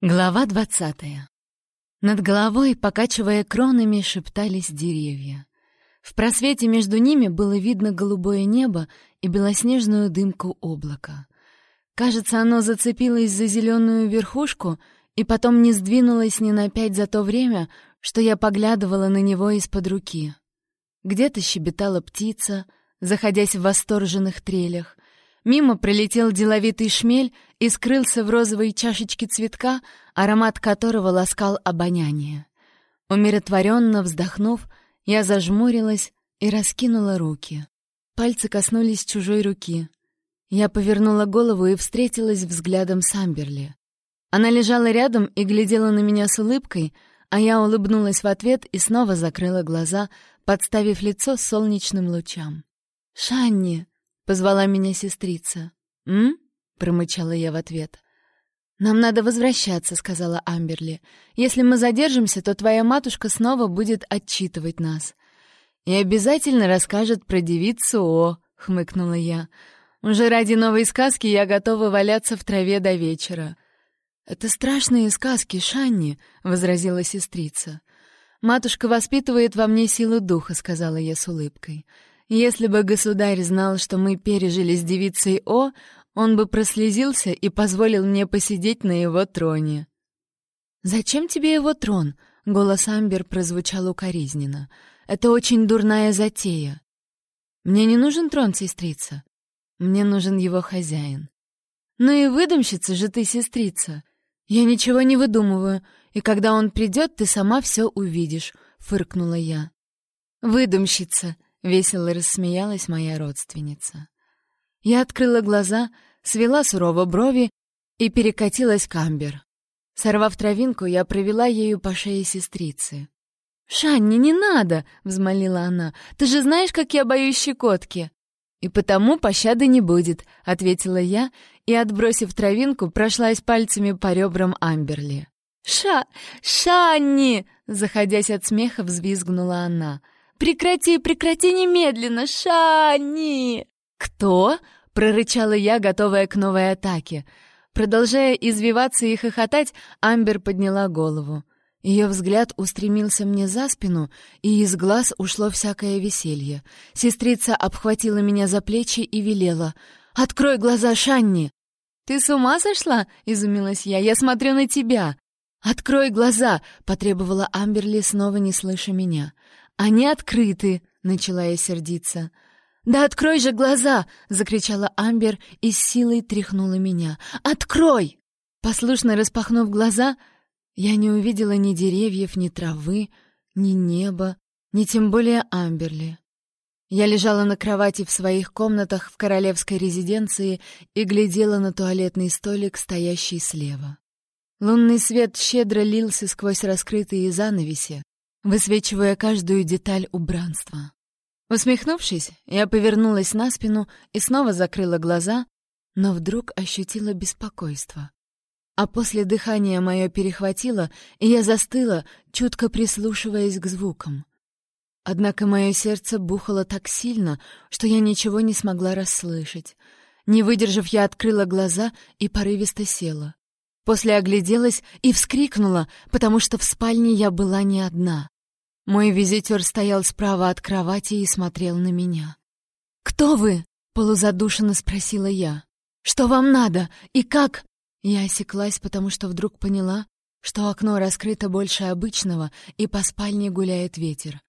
Глава двадцатая. Над головой, покачивая кронами, шептались деревья. В просвете между ними было видно голубое небо и белоснежную дымку облака. Кажется, оно зацепилось за зеленую верхушку и потом не сдвинулось ни на пять за то время, что я поглядывала на него из-под руки. Где-то щебетала птица, заходясь в восторженных трелях, Мимо пролетел деловитый шмель и скрылся в розовой чашечке цветка, аромат которого ласкал обоняние. Умиротворенно вздохнув, я зажмурилась и раскинула руки. Пальцы коснулись чужой руки. Я повернула голову и встретилась взглядом с Амберли. Она лежала рядом и глядела на меня с улыбкой, а я улыбнулась в ответ и снова закрыла глаза, подставив лицо солнечным лучам. «Шанни!» Позвала меня сестрица. «М?» — промычала я в ответ. «Нам надо возвращаться», — сказала Амберли. «Если мы задержимся, то твоя матушка снова будет отчитывать нас». «И обязательно расскажет про девицу О», — хмыкнула я. «Уже ради новой сказки я готова валяться в траве до вечера». «Это страшные сказки, Шанни», — возразила сестрица. «Матушка воспитывает во мне силу духа», — сказала я с улыбкой. Если бы государь знал, что мы пережили с девицей О, он бы прослезился и позволил мне посидеть на его троне. «Зачем тебе его трон?» — голос Амбер прозвучал укоризненно. «Это очень дурная затея». «Мне не нужен трон, сестрица. Мне нужен его хозяин». «Ну и выдумщица же ты, сестрица. Я ничего не выдумываю, и когда он придет, ты сама все увидишь», — фыркнула я. «Выдумщица», — весело рассмеялась моя родственница. Я открыла глаза, свела сурово брови и перекатилась к Амбер. Сорвав травинку, я провела ею по шее сестрицы. «Шанни, не надо!» — взмолила она. «Ты же знаешь, как я боюсь щекотки!» «И потому пощады не будет», — ответила я и, отбросив травинку, прошлась пальцами по ребрам Амберли. «Ша... Шанни!» — заходясь от смеха, взвизгнула она — «Прекрати, прекрати немедленно, Шани!» «Кто?» — прорычала я, готовая к новой атаке. Продолжая извиваться и хохотать, Амбер подняла голову. Ее взгляд устремился мне за спину, и из глаз ушло всякое веселье. Сестрица обхватила меня за плечи и велела. «Открой глаза, Шанни!» «Ты с ума сошла?» — изумилась я. «Я смотрю на тебя!» «Открой глаза!» — потребовала Амберли, снова не слыша меня. «Они открыты!» — начала я сердиться. «Да открой же глаза!» — закричала Амбер и с силой тряхнула меня. «Открой!» Послушно распахнув глаза, я не увидела ни деревьев, ни травы, ни неба, ни тем более Амберли. Я лежала на кровати в своих комнатах в королевской резиденции и глядела на туалетный столик, стоящий слева. Лунный свет щедро лился сквозь раскрытые занавеси, высвечивая каждую деталь убранства. Усмехнувшись, я повернулась на спину и снова закрыла глаза, но вдруг ощутила беспокойство. А после дыхания мое перехватило, и я застыла, чутко прислушиваясь к звукам. Однако мое сердце бухало так сильно, что я ничего не смогла расслышать. Не выдержав, я открыла глаза и порывисто села. После огляделась и вскрикнула, потому что в спальне я была не одна. Мой визитер стоял справа от кровати и смотрел на меня. «Кто вы?» — полузадушенно спросила я. «Что вам надо? И как?» Я осеклась, потому что вдруг поняла, что окно раскрыто больше обычного, и по спальне гуляет ветер.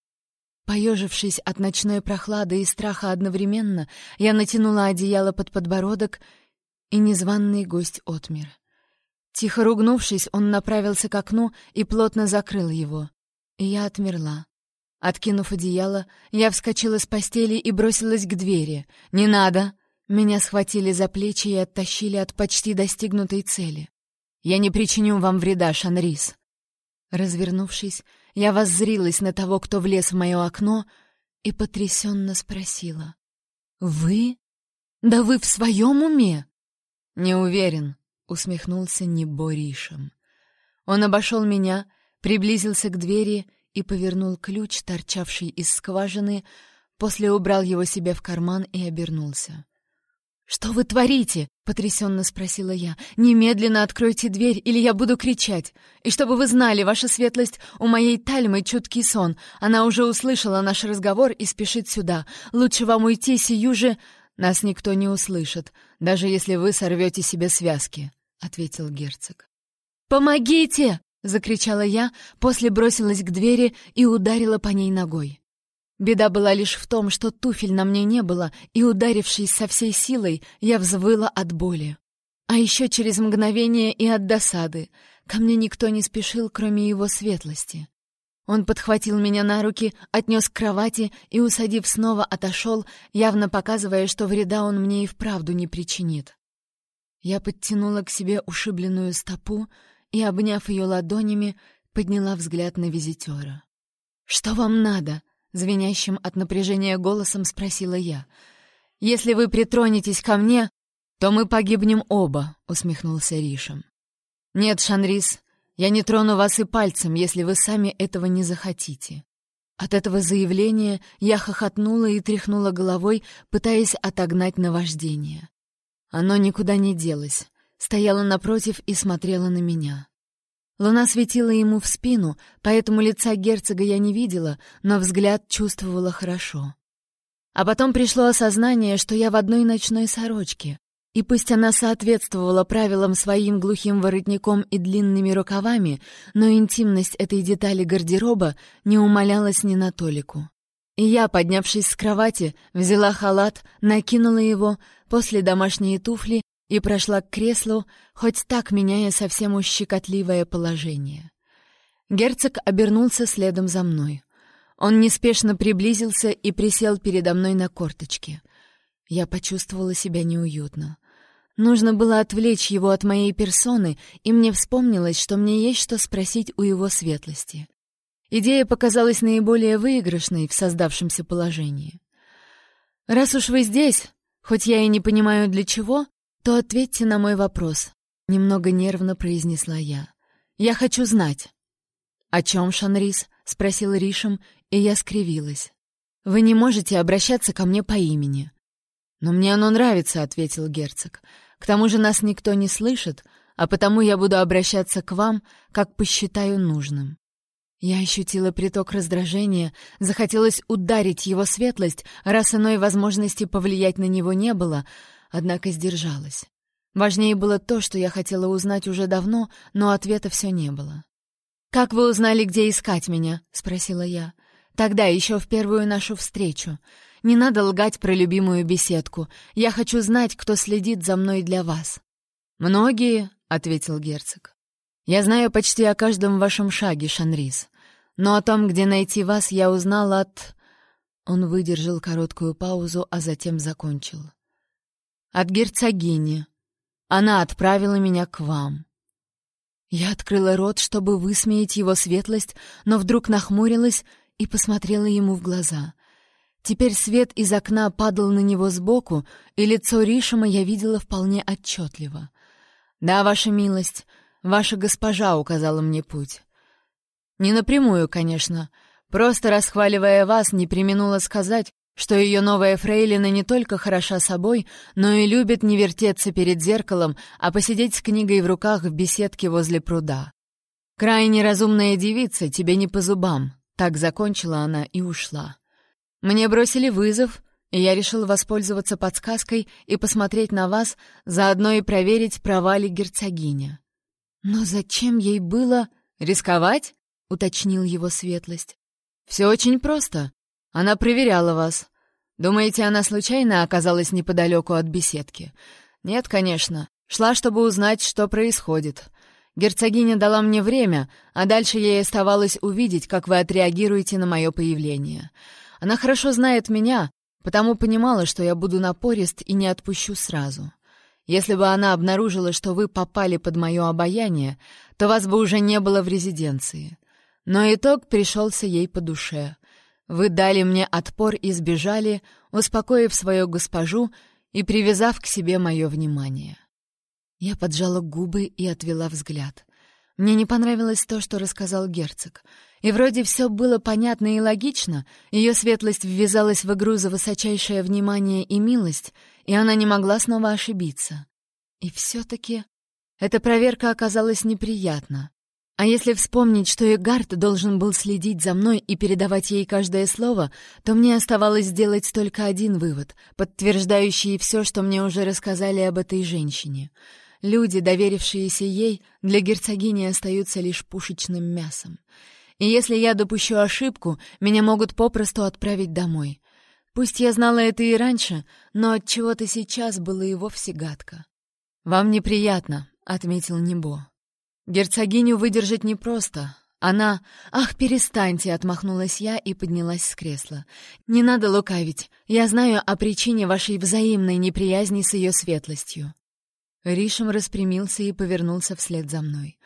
Поежившись от ночной прохлады и страха одновременно, я натянула одеяло под подбородок, и незваный гость отмер. Тихо ругнувшись, он направился к окну и плотно закрыл его. Я отмерла. Откинув одеяло, я вскочила с постели и бросилась к двери. «Не надо!» Меня схватили за плечи и оттащили от почти достигнутой цели. «Я не причиню вам вреда, Шанрис!» Развернувшись, я воззрилась на того, кто влез в мое окно, и потрясенно спросила. «Вы? Да вы в своем уме?» «Не уверен», усмехнулся Неборишем. Он обошел меня, приблизился к двери и повернул ключ, торчавший из скважины, после убрал его себе в карман и обернулся. «Что вы творите?» — потрясенно спросила я. «Немедленно откройте дверь, или я буду кричать. И чтобы вы знали, ваша светлость, у моей Тальмы чуткий сон. Она уже услышала наш разговор и спешит сюда. Лучше вам уйти сию же...» «Нас никто не услышит, даже если вы сорвете себе связки», — ответил герцог. «Помогите!» — закричала я, после бросилась к двери и ударила по ней ногой. Беда была лишь в том, что туфель на мне не было, и, ударившись со всей силой, я взвыла от боли. А еще через мгновение и от досады. Ко мне никто не спешил, кроме его светлости. Он подхватил меня на руки, отнес к кровати и, усадив снова, отошел, явно показывая, что вреда он мне и вправду не причинит. Я подтянула к себе ушибленную стопу и, обняв ее ладонями, подняла взгляд на визитера. «Что вам надо?» Звенящим от напряжения голосом спросила я. «Если вы притронетесь ко мне, то мы погибнем оба», — усмехнулся Ришем. «Нет, Шанрис, я не трону вас и пальцем, если вы сами этого не захотите». От этого заявления я хохотнула и тряхнула головой, пытаясь отогнать наваждение. Оно никуда не делось, стояло напротив и смотрело на меня. Луна светила ему в спину, поэтому лица герцога я не видела, но взгляд чувствовала хорошо. А потом пришло осознание, что я в одной ночной сорочке, и пусть она соответствовала правилам своим глухим воротником и длинными рукавами, но интимность этой детали гардероба не умалялась ни на толику. И я, поднявшись с кровати, взяла халат, накинула его, после домашние туфли и прошла к креслу, хоть так меняя совсем уж щекотливое положение. Герцог обернулся следом за мной. Он неспешно приблизился и присел передо мной на корточке. Я почувствовала себя неуютно. Нужно было отвлечь его от моей персоны, и мне вспомнилось, что мне есть что спросить у его светлости. Идея показалась наиболее выигрышной в создавшемся положении. «Раз уж вы здесь, хоть я и не понимаю для чего, то ответьте на мой вопрос», — немного нервно произнесла я. «Я хочу знать». «О чем, Шанрис?» — спросил Ришем, и я скривилась. «Вы не можете обращаться ко мне по имени». «Но мне оно нравится», — ответил герцог. «К тому же нас никто не слышит, а потому я буду обращаться к вам, как посчитаю нужным». Я ощутила приток раздражения, захотелось ударить его светлость, раз иной возможности повлиять на него не было, однако сдержалась. Важнее было то, что я хотела узнать уже давно, но ответа все не было. «Как вы узнали, где искать меня?» — спросила я. «Тогда, еще в первую нашу встречу. Не надо лгать про любимую беседку. Я хочу знать, кто следит за мной для вас». «Многие», — ответил герцог. «Я знаю почти о каждом вашем шаге, Шанрис. Но о том, где найти вас, я узнал от...» Он выдержал короткую паузу, а затем закончил. От герцогини. Она отправила меня к вам. Я открыла рот, чтобы высмеять его светлость, но вдруг нахмурилась и посмотрела ему в глаза. Теперь свет из окна падал на него сбоку, и лицо Ришима я видела вполне отчетливо. «Да, ваша милость, ваша госпожа указала мне путь. Не напрямую, конечно, просто расхваливая вас, не применула сказать, что ее новая фрейлина не только хороша собой, но и любит не вертеться перед зеркалом, а посидеть с книгой в руках в беседке возле пруда. «Крайне разумная девица, тебе не по зубам», — так закончила она и ушла. Мне бросили вызов, и я решил воспользоваться подсказкой и посмотреть на вас, заодно и проверить, права ли герцогиня. «Но зачем ей было рисковать?» — уточнил его светлость. «Все очень просто. Она проверяла вас. Думаете, она случайно оказалась неподалеку от беседки? Нет, конечно. Шла, чтобы узнать, что происходит. Герцогиня дала мне время, а дальше ей оставалось увидеть, как вы отреагируете на мое появление. Она хорошо знает меня, потому понимала, что я буду напорист и не отпущу сразу. Если бы она обнаружила, что вы попали под мое обаяние, то вас бы уже не было в резиденции. Но итог пришелся ей по душе. Вы дали мне отпор и сбежали, успокоив свою госпожу и привязав к себе мое внимание. Я поджала губы и отвела взгляд. Мне не понравилось то, что рассказал герцог. И вроде все было понятно и логично, ее светлость ввязалась в игру за высочайшее внимание и милость, и она не могла снова ошибиться. И все-таки эта проверка оказалась неприятна. А если вспомнить, что Эгард должен был следить за мной и передавать ей каждое слово, то мне оставалось сделать только один вывод, подтверждающий все, что мне уже рассказали об этой женщине — Люди, доверившиеся ей, для герцогини остаются лишь пушечным мясом. И если я допущу ошибку, меня могут попросту отправить домой. Пусть я знала это и раньше, но от чего то сейчас было и вовсе гадко. «Вам неприятно», — отметил Небо. «Герцогиню выдержать непросто. Она... Ах, перестаньте!» — отмахнулась я и поднялась с кресла. «Не надо лукавить. Я знаю о причине вашей взаимной неприязни с ее светлостью. Ришем распрямился и повернулся вслед за мной.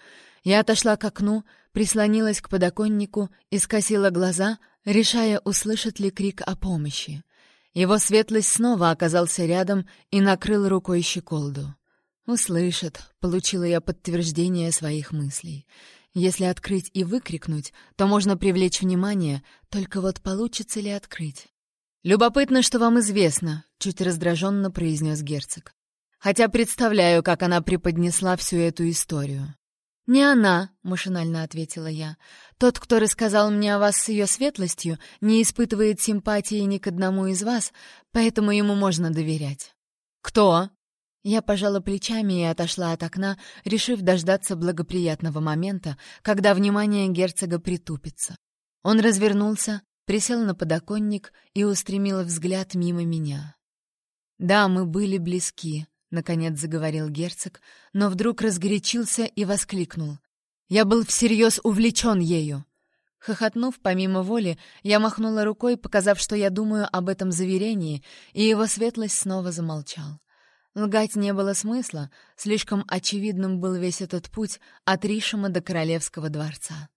Я отошла к окну, прислонилась к подоконнику и скосила глаза, решая, услышит ли крик о помощи. Его светлость снова оказался рядом и накрыл рукой щеколду. «Услышит», — получила я подтверждение своих мыслей. Если открыть и выкрикнуть, то можно привлечь внимание, только вот получится ли открыть? «Любопытно, что вам известно», — чуть раздраженно произнес герцог хотя представляю, как она преподнесла всю эту историю. «Не она», — машинально ответила я. «Тот, кто рассказал мне о вас с ее светлостью, не испытывает симпатии ни к одному из вас, поэтому ему можно доверять». «Кто?» Я пожала плечами и отошла от окна, решив дождаться благоприятного момента, когда внимание герцога притупится. Он развернулся, присел на подоконник и устремил взгляд мимо меня. Да, мы были близки, Наконец заговорил герцог, но вдруг разгорячился и воскликнул. «Я был всерьез увлечен ею!» Хохотнув помимо воли, я махнула рукой, показав, что я думаю об этом заверении, и его светлость снова замолчал. Лгать не было смысла, слишком очевидным был весь этот путь от Ришима до Королевского дворца.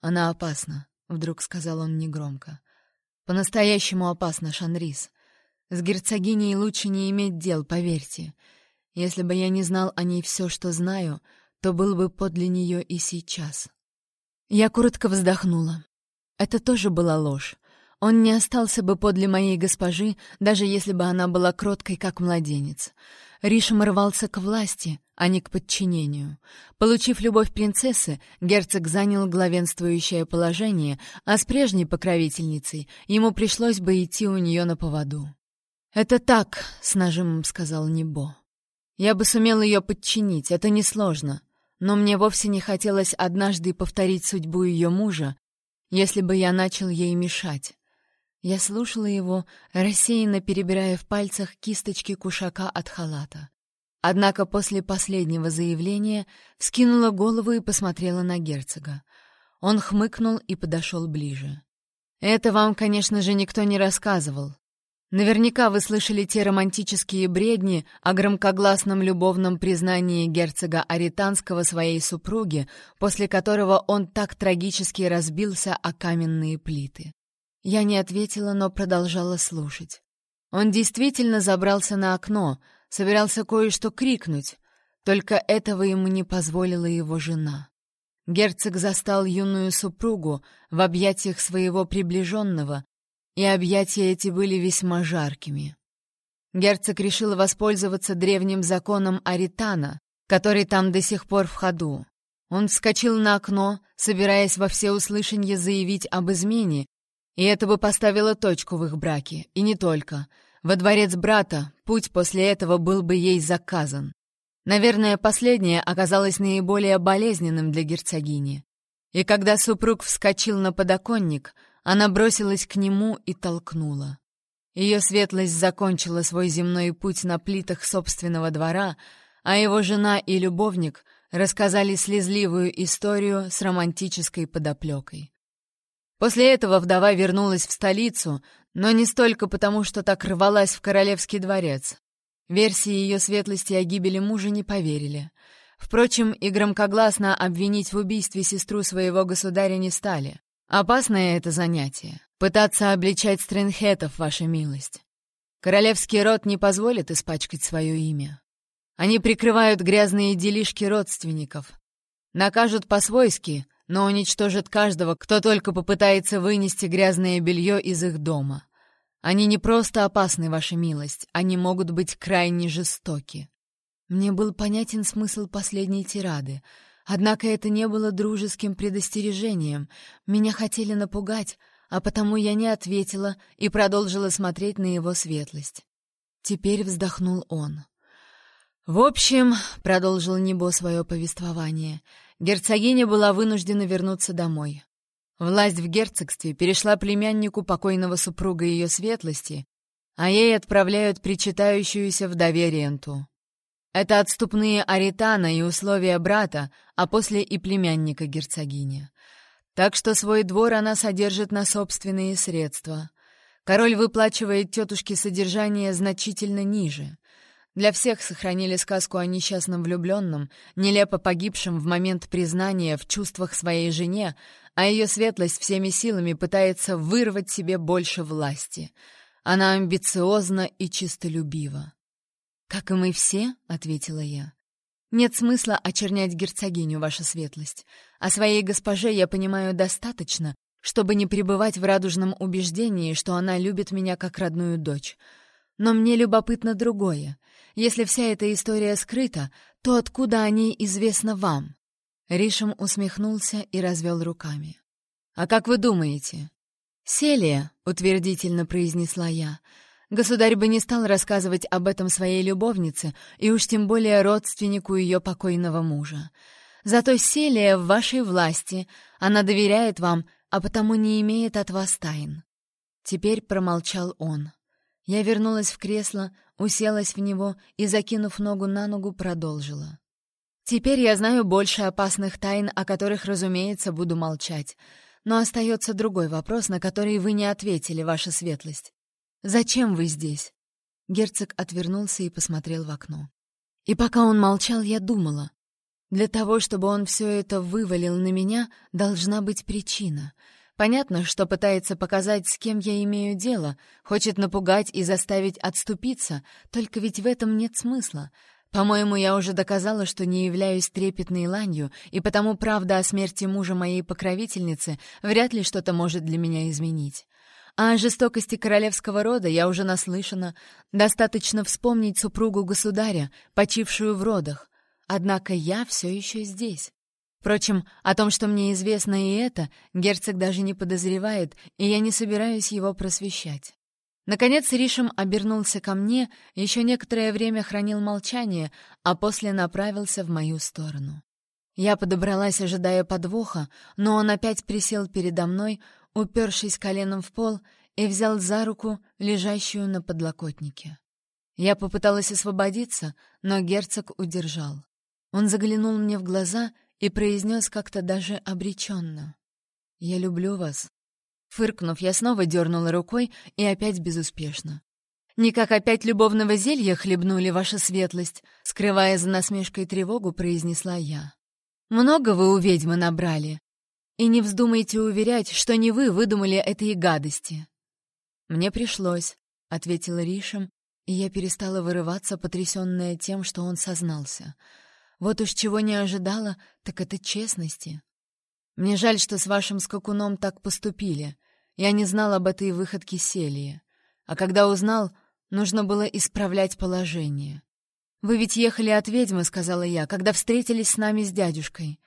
«Она опасна», — вдруг сказал он негромко. «По-настоящему опасна, Шанрис. С герцогиней лучше не иметь дел, поверьте. Если бы я не знал о ней все, что знаю, то был бы подле нее и сейчас. Я коротко вздохнула. Это тоже была ложь. Он не остался бы подле моей госпожи, даже если бы она была кроткой, как младенец. Ришем рвался к власти, а не к подчинению. Получив любовь принцессы, герцог занял главенствующее положение, а с прежней покровительницей ему пришлось бы идти у нее на поводу. «Это так», — с нажимом сказал Небо. «Я бы сумел ее подчинить, это несложно, но мне вовсе не хотелось однажды повторить судьбу ее мужа, если бы я начал ей мешать». Я слушала его, рассеянно перебирая в пальцах кисточки кушака от халата. Однако после последнего заявления вскинула голову и посмотрела на герцога. Он хмыкнул и подошел ближе. «Это вам, конечно же, никто не рассказывал. Наверняка вы слышали те романтические бредни о громкогласном любовном признании герцога Аританского своей супруге, после которого он так трагически разбился о каменные плиты. Я не ответила, но продолжала слушать. Он действительно забрался на окно, собирался кое-что крикнуть, только этого ему не позволила его жена. Герцог застал юную супругу в объятиях своего приближенного, и объятия эти были весьма жаркими. Герцог решил воспользоваться древним законом Аритана, который там до сих пор в ходу. Он вскочил на окно, собираясь во всеуслышание заявить об измене, и это бы поставило точку в их браке, и не только. Во дворец брата путь после этого был бы ей заказан. Наверное, последнее оказалось наиболее болезненным для герцогини. И когда супруг вскочил на подоконник — она бросилась к нему и толкнула. Ее светлость закончила свой земной путь на плитах собственного двора, а его жена и любовник рассказали слезливую историю с романтической подоплекой. После этого вдова вернулась в столицу, но не столько потому, что так рвалась в королевский дворец. Версии ее светлости о гибели мужа не поверили. Впрочем, и громкогласно обвинить в убийстве сестру своего государя не стали. Опасное это занятие — пытаться обличать стрэнхетов, ваша милость. Королевский род не позволит испачкать свое имя. Они прикрывают грязные делишки родственников. Накажут по-свойски, но уничтожат каждого, кто только попытается вынести грязное белье из их дома. Они не просто опасны, ваша милость, они могут быть крайне жестоки. Мне был понятен смысл последней тирады, однако это не было дружеским предостережением. Меня хотели напугать, а потому я не ответила и продолжила смотреть на его светлость. Теперь вздохнул он. «В общем», — продолжил Небо свое повествование, — герцогиня была вынуждена вернуться домой. Власть в герцогстве перешла племяннику покойного супруга ее светлости, а ей отправляют причитающуюся вдове ренту. Это отступные Аритана и условия брата, а после и племянника герцогиня. Так что свой двор она содержит на собственные средства. Король выплачивает тетушке содержание значительно ниже. Для всех сохранили сказку о несчастном влюбленном, нелепо погибшем в момент признания в чувствах своей жене, а ее светлость всеми силами пытается вырвать себе больше власти. Она амбициозна и чистолюбива. «Как и мы все», — ответила я. «Нет смысла очернять герцогиню, ваша светлость. О своей госпоже я понимаю достаточно, чтобы не пребывать в радужном убеждении, что она любит меня как родную дочь. Но мне любопытно другое. Если вся эта история скрыта, то откуда о ней известно вам?» Ришем усмехнулся и развел руками. «А как вы думаете?» «Селия», — утвердительно произнесла я, — «государь бы не стал рассказывать об этом своей любовнице и уж тем более родственнику ее покойного мужа. Зато Селия в вашей власти, она доверяет вам, а потому не имеет от вас тайн». Теперь промолчал он. Я вернулась в кресло, уселась в него и, закинув ногу на ногу, продолжила. «Теперь я знаю больше опасных тайн, о которых, разумеется, буду молчать. Но остается другой вопрос, на который вы не ответили, ваша светлость. Зачем вы здесь?» Герцог отвернулся и посмотрел в окно. И пока он молчал, я думала. Для того, чтобы он все это вывалил на меня, должна быть причина — Понятно, что пытается показать, с кем я имею дело, хочет напугать и заставить отступиться, только ведь в этом нет смысла. По-моему, я уже доказала, что не являюсь трепетной ланью, и потому правда о смерти мужа моей покровительницы вряд ли что-то может для меня изменить. А о жестокости королевского рода я уже наслышана. Достаточно вспомнить супругу государя, почившую в родах. Однако я все еще здесь. Впрочем, о том, что мне известно и это, герцог даже не подозревает, и я не собираюсь его просвещать. Наконец Ришем обернулся ко мне, еще некоторое время хранил молчание, а после направился в мою сторону. Я подобралась, ожидая подвоха, но он опять присел передо мной, упершись коленом в пол, и взял за руку, лежащую на подлокотнике. Я попыталась освободиться, но герцог удержал. Он заглянул мне в глаза и произнес как-то даже обреченно. «Я люблю вас». Фыркнув, я снова дернула рукой и опять безуспешно. «Никак опять любовного зелья хлебнули, ваша светлость», скрывая за насмешкой тревогу, произнесла я. «Много вы у ведьмы набрали. И не вздумайте уверять, что не вы выдумали этой гадости». «Мне пришлось», — ответила Ришем, и я перестала вырываться, потрясённая тем, что он сознался — вот уж чего не ожидала, так это честности. Мне жаль, что с вашим скакуном так поступили. Я не знал об этой выходке Селии. А когда узнал, нужно было исправлять положение. «Вы ведь ехали от ведьмы», — сказала я, — «когда встретились с нами с дядюшкой».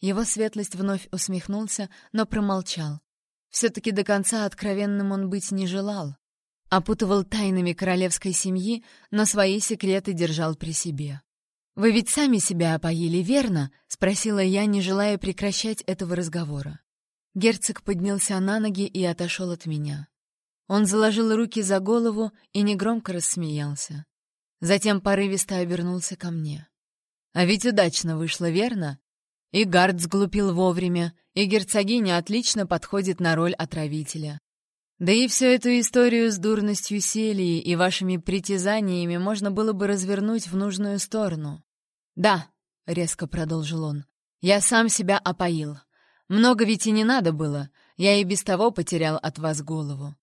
Его светлость вновь усмехнулся, но промолчал. Все-таки до конца откровенным он быть не желал. Опутывал тайнами королевской семьи, но свои секреты держал при себе. «Вы ведь сами себя опоили, верно?» — спросила я, не желая прекращать этого разговора. Герцог поднялся на ноги и отошел от меня. Он заложил руки за голову и негромко рассмеялся. Затем порывисто обернулся ко мне. «А ведь удачно вышло, верно? И Гард сглупил вовремя, и герцогиня отлично подходит на роль отравителя. Да и всю эту историю с дурностью Селии и вашими притязаниями можно было бы развернуть в нужную сторону. «Да», — резко продолжил он, — «я сам себя опоил. Много ведь и не надо было, я и без того потерял от вас голову.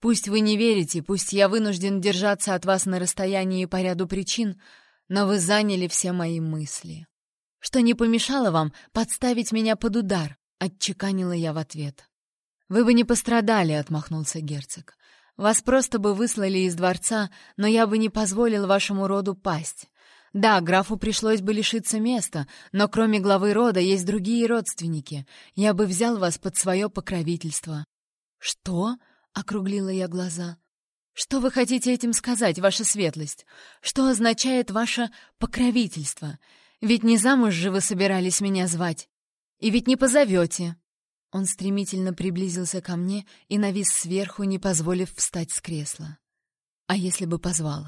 Пусть вы не верите, пусть я вынужден держаться от вас на расстоянии по ряду причин, но вы заняли все мои мысли. что не помешало вам подставить меня под удар», — отчеканила я в ответ. «Вы бы не пострадали», — отмахнулся герцог. «Вас просто бы выслали из дворца, но я бы не позволил вашему роду пасть. Да, графу пришлось бы лишиться места, но кроме главы рода есть другие родственники. Я бы взял вас под свое покровительство». «Что?» — округлила я глаза. «Что вы хотите этим сказать, ваша светлость? Что означает ваше покровительство? Ведь не замуж же вы собирались меня звать. И ведь не позовете». Он стремительно приблизился ко мне и навис сверху, не позволив встать с кресла. «А если бы позвал?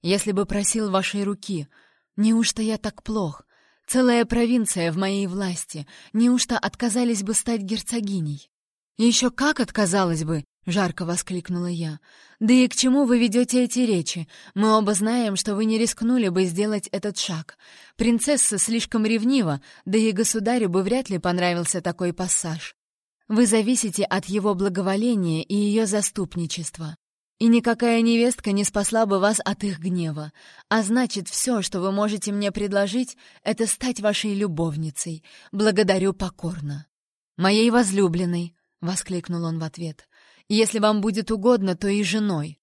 Если бы просил вашей руки? Неужто я так плох? Целая провинция в моей власти. Неужто отказались бы стать герцогиней?» «Еще как отказалась бы!» — жарко воскликнула я. «Да и к чему вы ведете эти речи? Мы оба знаем, что вы не рискнули бы сделать этот шаг. Принцесса слишком ревнива, да и государю бы вряд ли понравился такой пассаж. Вы зависите от его благоволения и ее заступничества. И никакая невестка не спасла бы вас от их гнева. А значит, все, что вы можете мне предложить, это стать вашей любовницей. Благодарю покорно. Моей возлюбленной, — воскликнул он в ответ. «Если вам будет угодно, то и женой.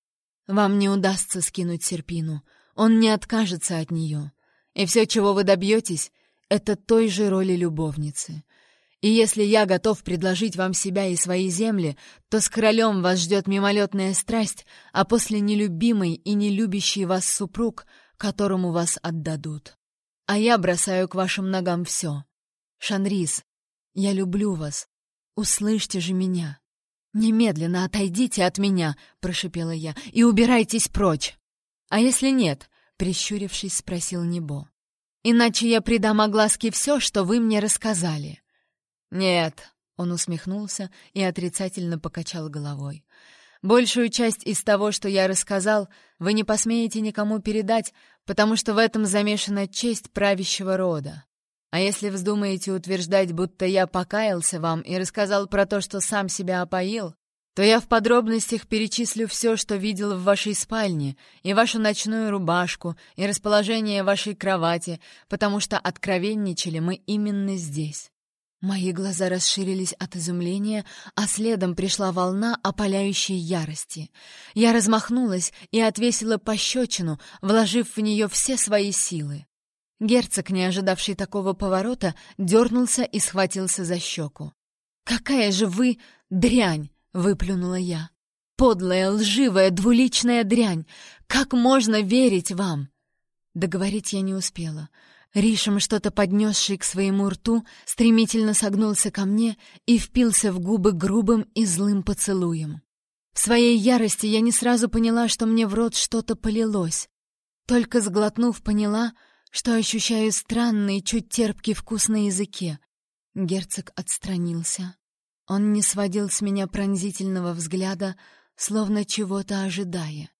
Вам не удастся скинуть Серпину. Он не откажется от нее. И все, чего вы добьетесь, — это той же роли любовницы. И если я готов предложить вам себя и свои земли, то с королем вас ждет мимолетная страсть, а после нелюбимый и нелюбящий вас супруг, которому вас отдадут. А я бросаю к вашим ногам все. Шанрис, я люблю вас, «Услышьте же меня!» «Немедленно отойдите от меня!» — прошипела я. «И убирайтесь прочь!» «А если нет?» — прищурившись, спросил Небо. «Иначе я придам огласке все, что вы мне рассказали». «Нет», — он усмехнулся и отрицательно покачал головой. «Большую часть из того, что я рассказал, вы не посмеете никому передать, потому что в этом замешана честь правящего рода. А если вздумаете утверждать, будто я покаялся вам и рассказал про то, что сам себя опоил, то я в подробностях перечислю все, что видел в вашей спальне, и вашу ночную рубашку, и расположение вашей кровати, потому что откровенничали мы именно здесь». Мои глаза расширились от изумления, а следом пришла волна опаляющей ярости. Я размахнулась и отвесила пощечину, вложив в нее все свои силы. Герцог, не ожидавший такого поворота, дернулся и схватился за щеку. «Какая же вы дрянь!» — выплюнула я. «Подлая, лживая, двуличная дрянь! Как можно верить вам?» Договорить я не успела. Ришем, что-то поднесший к своему рту, стремительно согнулся ко мне и впился в губы грубым и злым поцелуем. В своей ярости я не сразу поняла, что мне в рот что-то полилось. Только сглотнув, поняла — что ощущаю странный, чуть терпкий вкус на языке. Герцог отстранился. Он не сводил с меня пронзительного взгляда, словно чего-то ожидая.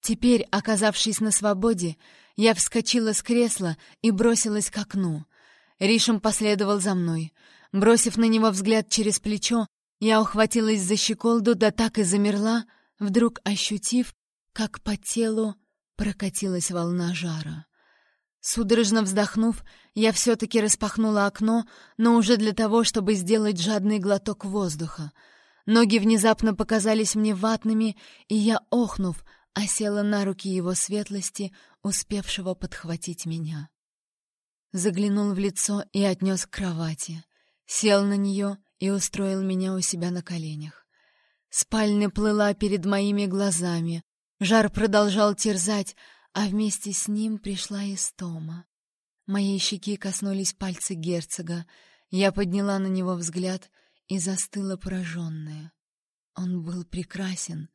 Теперь, оказавшись на свободе, я вскочила с кресла и бросилась к окну. Ришем последовал за мной. Бросив на него взгляд через плечо, я ухватилась за щеколду, да так и замерла, вдруг ощутив, как по телу прокатилась волна жара. Судорожно вздохнув, я все-таки распахнула окно, но уже для того, чтобы сделать жадный глоток воздуха. Ноги внезапно показались мне ватными, и я, охнув, осела на руки его светлости, успевшего подхватить меня. Заглянул в лицо и отнес к кровати. Сел на нее и устроил меня у себя на коленях. Спальня плыла перед моими глазами. Жар продолжал терзать, а вместе с ним пришла истома. Моей щеки коснулись пальцы герцога, я подняла на него взгляд и застыла пораженная. Он был прекрасен,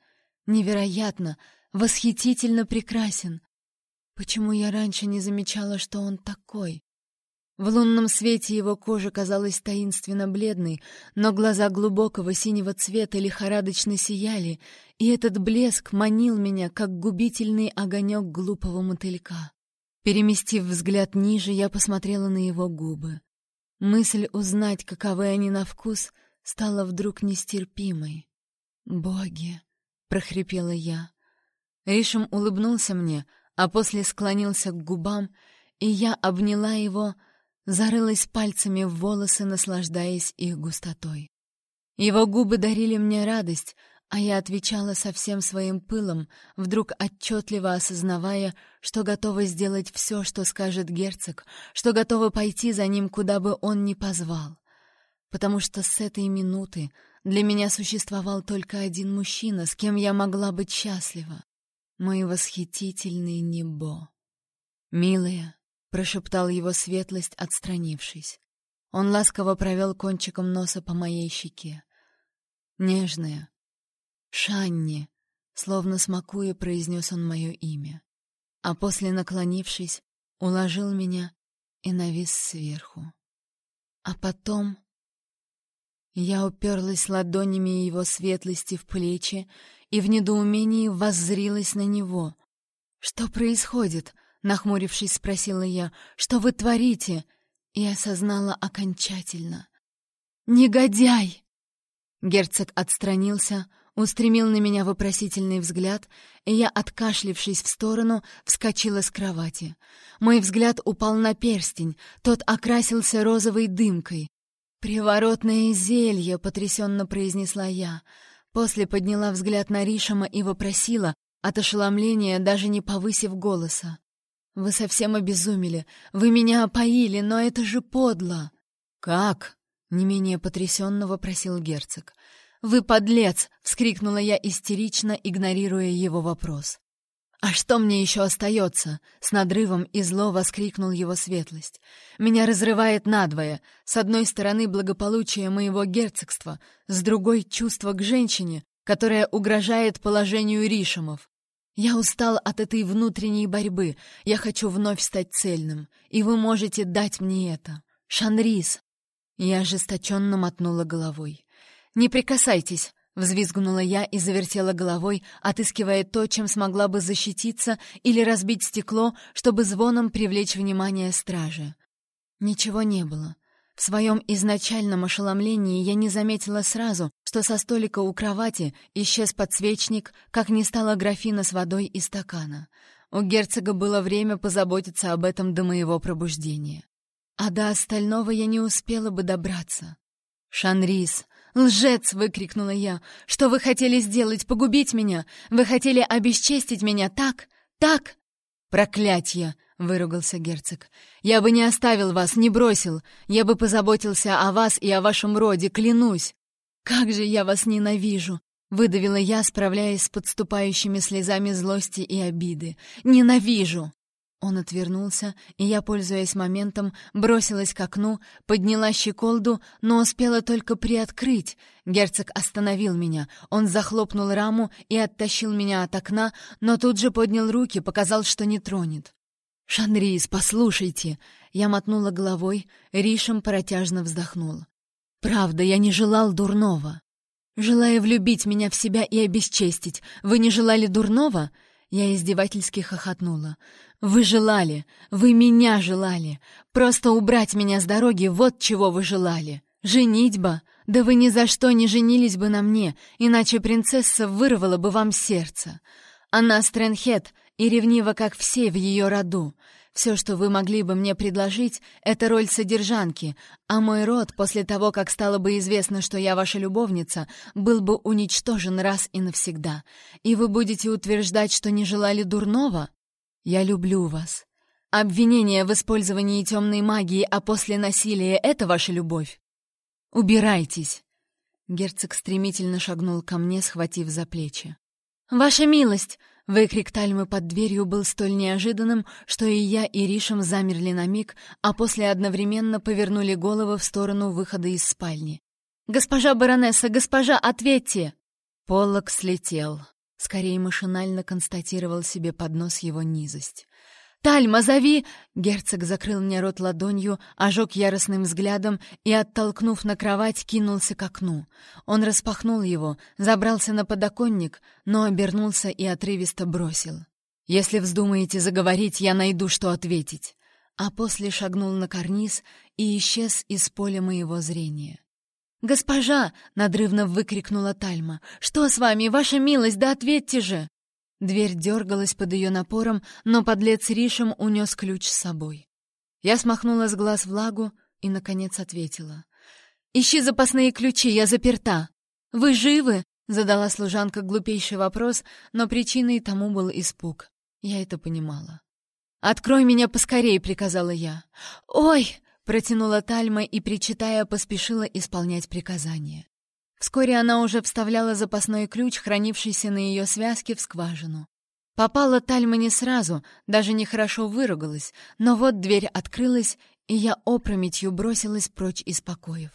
невероятно, восхитительно прекрасен. Почему я раньше не замечала, что он такой? В лунном свете его кожа казалась таинственно бледной, но глаза глубокого синего цвета лихорадочно сияли, и этот блеск манил меня, как губительный огонек глупого мотылька. Переместив взгляд ниже, я посмотрела на его губы. Мысль узнать, каковы они на вкус, стала вдруг нестерпимой. «Боги!» — прохрипела я. Ришем улыбнулся мне, а после склонился к губам, и я обняла его, зарылась пальцами в волосы, наслаждаясь их густотой. Его губы дарили мне радость, а я отвечала со всем своим пылом, вдруг отчетливо осознавая, что готова сделать все, что скажет герцог, что готова пойти за ним, куда бы он ни позвал. Потому что с этой минуты для меня существовал только один мужчина, с кем я могла быть счастлива. Мой восхитительный Небо. «Милая», — прошептал его светлость, отстранившись. Он ласково провел кончиком носа по моей щеке. «Нежная, «Шанни!» — словно смакуя, произнес он мое имя. А после, наклонившись, уложил меня и навис сверху. А потом... Я уперлась ладонями его светлости в плечи и в недоумении воззрилась на него. «Что происходит?» — нахмурившись, спросила я. «Что вы творите?» И осознала окончательно. «Негодяй!» Герцог отстранился, устремил на меня вопросительный взгляд, и я, откашлившись в сторону, вскочила с кровати. Мой взгляд упал на перстень, тот окрасился розовой дымкой. «Приворотное зелье!» — потрясенно произнесла я. После подняла взгляд на Ришама и вопросила, от ошеломления даже не повысив голоса. «Вы совсем обезумели. Вы меня опоили, но это же подло!» «Как?» — не менее потрясенно вопросил герцог. «Вы подлец!» — вскрикнула я истерично, игнорируя его вопрос. «А что мне еще остается?» — с надрывом и зло воскликнул его светлость. «Меня разрывает надвое. С одной стороны благополучие моего герцогства, с другой — чувство к женщине, которая угрожает положению Ришемов. Я устал от этой внутренней борьбы. Я хочу вновь стать цельным, и вы можете дать мне это. Шанрис!» Я ожесточенно мотнула головой. «Не прикасайтесь!» — взвизгнула я и завертела головой, отыскивая то, чем смогла бы защититься или разбить стекло, чтобы звоном привлечь внимание стражи. Ничего не было. В своем изначальном ошеломлении я не заметила сразу, что со столика у кровати исчез подсвечник, как не стало графина с водой и стакана. У герцога было время позаботиться об этом до моего пробуждения. А до остального я не успела бы добраться. «Шанрис!» «Лжец!» — выкрикнула я. «Что вы хотели сделать? Погубить меня? Вы хотели обесчестить меня, так? Так?» «Проклятье!» — выругался герцог. «Я бы не оставил вас, не бросил. Я бы позаботился о вас и о вашем роде, клянусь!» «Как же я вас ненавижу!» — выдавила я, справляясь с подступающими слезами злости и обиды. «Ненавижу!» Он отвернулся, и я, пользуясь моментом, бросилась к окну, подняла щеколду, но успела только приоткрыть. Герцог остановил меня. Он захлопнул раму и оттащил меня от окна, но тут же поднял руки, показал, что не тронет. «Шанрис, послушайте!» Я мотнула головой, Ришем протяжно вздохнул. «Правда, я не желал дурного. Желая влюбить меня в себя и обесчестить, вы не желали дурного?» Я издевательски хохотнула. «Вы желали! Вы меня желали! Просто убрать меня с дороги — вот чего вы желали! Женитьба! Да вы ни за что не женились бы на мне, иначе принцесса вырвала бы вам сердце! Она Стрэнхед и ревнива, как все в ее роду. Все, что вы могли бы мне предложить, это роль содержанки, а мой род, после того, как стало бы известно, что я ваша любовница, был бы уничтожен раз и навсегда. И вы будете утверждать, что не желали дурного? Я люблю вас. Обвинение в использовании темной магии, а после насилия — это ваша любовь? Убирайтесь!» Герцог стремительно шагнул ко мне, схватив за плечи. «Ваша милость!» Выкрик Тальмы под дверью был столь неожиданным, что и я, и Ришем замерли на миг, а после одновременно повернули головы в сторону выхода из спальни. «Госпожа баронесса, госпожа, ответьте!» Полок слетел. Скорее машинально констатировал себе под нос его низость. «Тальма, зови!» Герцог закрыл мне рот ладонью, ожег яростным взглядом и, оттолкнув на кровать, кинулся к окну. Он распахнул его, забрался на подоконник, но обернулся и отрывисто бросил. «Если вздумаете заговорить, я найду, что ответить». А после шагнул на карниз и исчез из поля моего зрения. «Госпожа!» — надрывно выкрикнула Тальма. «Что с вами, ваша милость, да ответьте же!» Дверь дергалась под ее напором, но подлец Ришем унес ключ с собой. Я смахнула с глаз влагу и, наконец, ответила. «Ищи запасные ключи, я заперта!» «Вы живы?» — задала служанка глупейший вопрос, но причиной тому был испуг. Я это понимала. «Открой меня поскорее!» — приказала я. «Ой!» — протянула Тальма и, причитая, поспешила исполнять приказание. Вскоре она уже вставляла запасной ключ, хранившийся на ее связке, в скважину. Попала Тальма не сразу, даже нехорошо выругалась, но вот дверь открылась, и я опрометью бросилась прочь из покоев.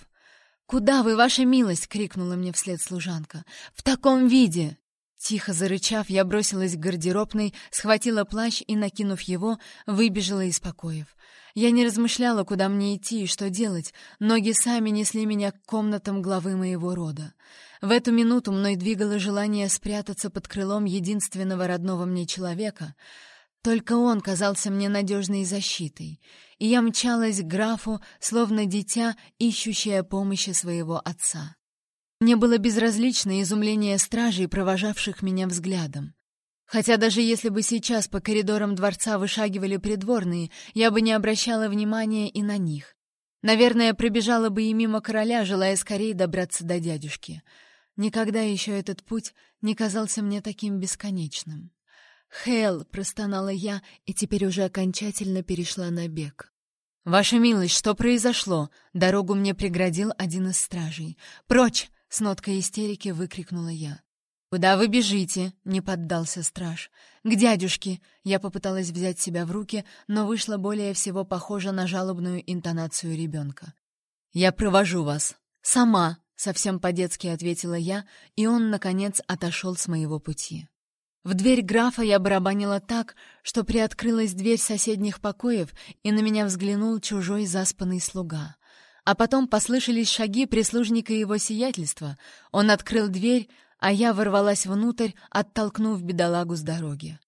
«Куда вы, ваша милость?» — крикнула мне вслед служанка. «В таком виде!» Тихо зарычав, я бросилась к гардеробной, схватила плащ и, накинув его, выбежала из покоев. Я не размышляла, куда мне идти и что делать. Ноги сами несли меня к комнатам главы моего рода. В эту минуту мной двигало желание спрятаться под крылом единственного родного мне человека. Только он казался мне надежной защитой, и я мчалась к графу, словно дитя, ищущее помощи своего отца. Мне было безразлично изумление стражей, провожавших меня взглядом. Хотя даже если бы сейчас по коридорам дворца вышагивали придворные, я бы не обращала внимания и на них. Наверное, пробежала бы и мимо короля, желая скорее добраться до дядюшки. Никогда еще этот путь не казался мне таким бесконечным. «Хелл!» — простонала я и теперь уже окончательно перешла на бег. «Ваша милость, что произошло?» Дорогу мне преградил один из стражей. «Прочь!» — с ноткой истерики выкрикнула я. «Куда вы бежите?» — не поддался страж. «К дядюшке!» Я попыталась взять себя в руки, но вышло более всего похоже на жалобную интонацию ребенка. «Я провожу вас!» «Сама!» — совсем по-детски ответила я, и он, наконец, отошел с моего пути. В дверь графа я барабанила так, что приоткрылась дверь соседних покоев, и на меня взглянул чужой заспанный слуга. А потом послышались шаги прислужника его сиятельства. Он открыл дверь, а я ворвалась внутрь, оттолкнув бедолагу с дороги.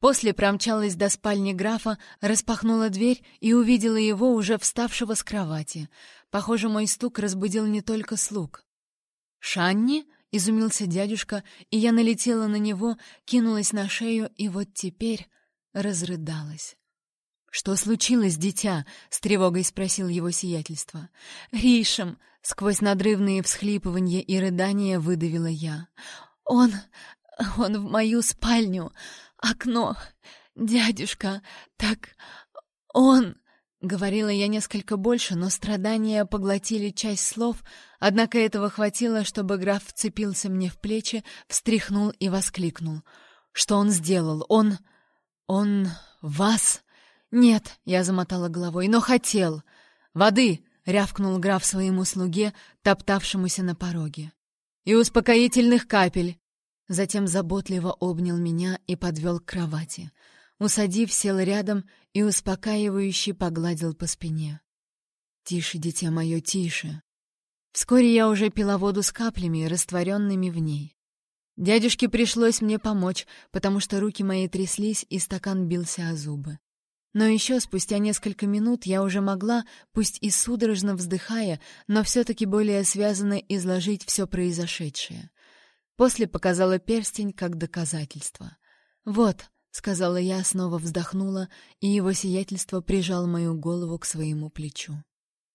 После промчалась до спальни графа, распахнула дверь и увидела его, уже вставшего с кровати. Похоже, мой стук разбудил не только слуг. «Шанни?» — изумился дядюшка, и я налетела на него, кинулась на шею и вот теперь разрыдалась. «Что случилось, дитя?» — с тревогой спросил его сиятельство. «Ришем!» — сквозь надрывные всхлипывания и рыдания выдавила я. «Он... он в мою спальню! Окно! Дядюшка! Так... он...» Говорила я несколько больше, но страдания поглотили часть слов, однако этого хватило, чтобы граф вцепился мне в плечи, встряхнул и воскликнул. «Что он сделал? Он... он... вас...» «Нет», — я замотала головой, — «но хотел». «Воды!» — рявкнул граф своему слуге, топтавшемуся на пороге. «И успокоительных капель!» Затем заботливо обнял меня и подвел к кровати. Усадив, сел рядом и успокаивающе погладил по спине. «Тише, дитя мое, тише!» Вскоре я уже пила воду с каплями, растворенными в ней. Дядюшке пришлось мне помочь, потому что руки мои тряслись, и стакан бился о зубы. Но еще спустя несколько минут я уже могла, пусть и судорожно вздыхая, но все-таки более связанно изложить все произошедшее. После показала перстень как доказательство. «Вот», — сказала я, снова вздохнула, и его сиятельство прижал мою голову к своему плечу.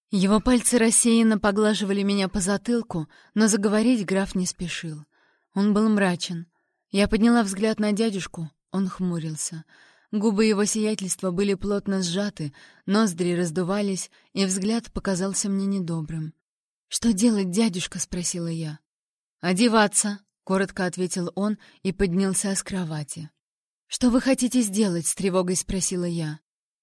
Его пальцы рассеянно поглаживали меня по затылку, но заговорить граф не спешил. Он был мрачен. Я подняла взгляд на дядюшку, он хмурился — Губы его сиятельства были плотно сжаты, ноздри раздувались, и взгляд показался мне недобрым. «Что делать, дядюшка?» — спросила я. «Одеваться», — коротко ответил он и поднялся с кровати. «Что вы хотите сделать?» — с тревогой спросила я.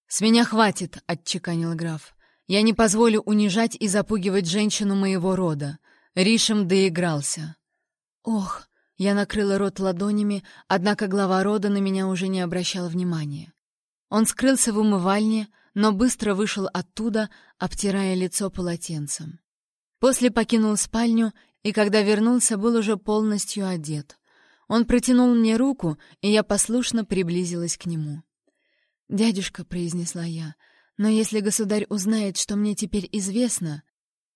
«С меня хватит», — отчеканил граф. «Я не позволю унижать и запугивать женщину моего рода. Ришем доигрался». «Ох!» Я накрыла рот ладонями, однако глава рода на меня уже не обращал внимания. Он скрылся в умывальне, но быстро вышел оттуда, обтирая лицо полотенцем. После покинул спальню, и когда вернулся, был уже полностью одет. Он протянул мне руку, и я послушно приблизилась к нему. «Дядюшка», — произнесла я, — «но если государь узнает, что мне теперь известно...»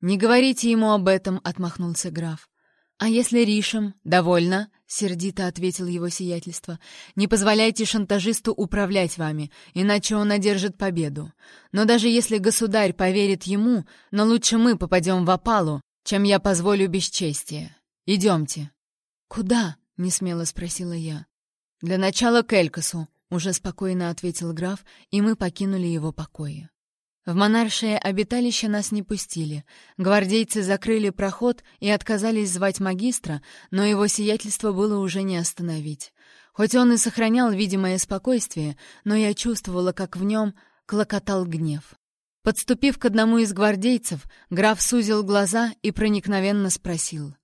«Не говорите ему об этом», — отмахнулся граф. «А если Ришем? Довольно?» — сердито ответил его сиятельство. Не позволяйте шантажисту управлять вами, иначе он одержит победу. Но даже если государь поверит ему, но лучше мы попадем в опалу, чем я позволю бесчестие. Идемте. Куда? несмело спросила я. Для начала к Элькасу, уже спокойно ответил граф, и мы покинули его покои. В монаршее обиталище нас не пустили. Гвардейцы закрыли проход и отказались звать магистра, но его сиятельство было уже не остановить. Хоть он и сохранял видимое спокойствие, но я чувствовала, как в нем клокотал гнев. Подступив к одному из гвардейцев, граф сузил глаза и проникновенно спросил.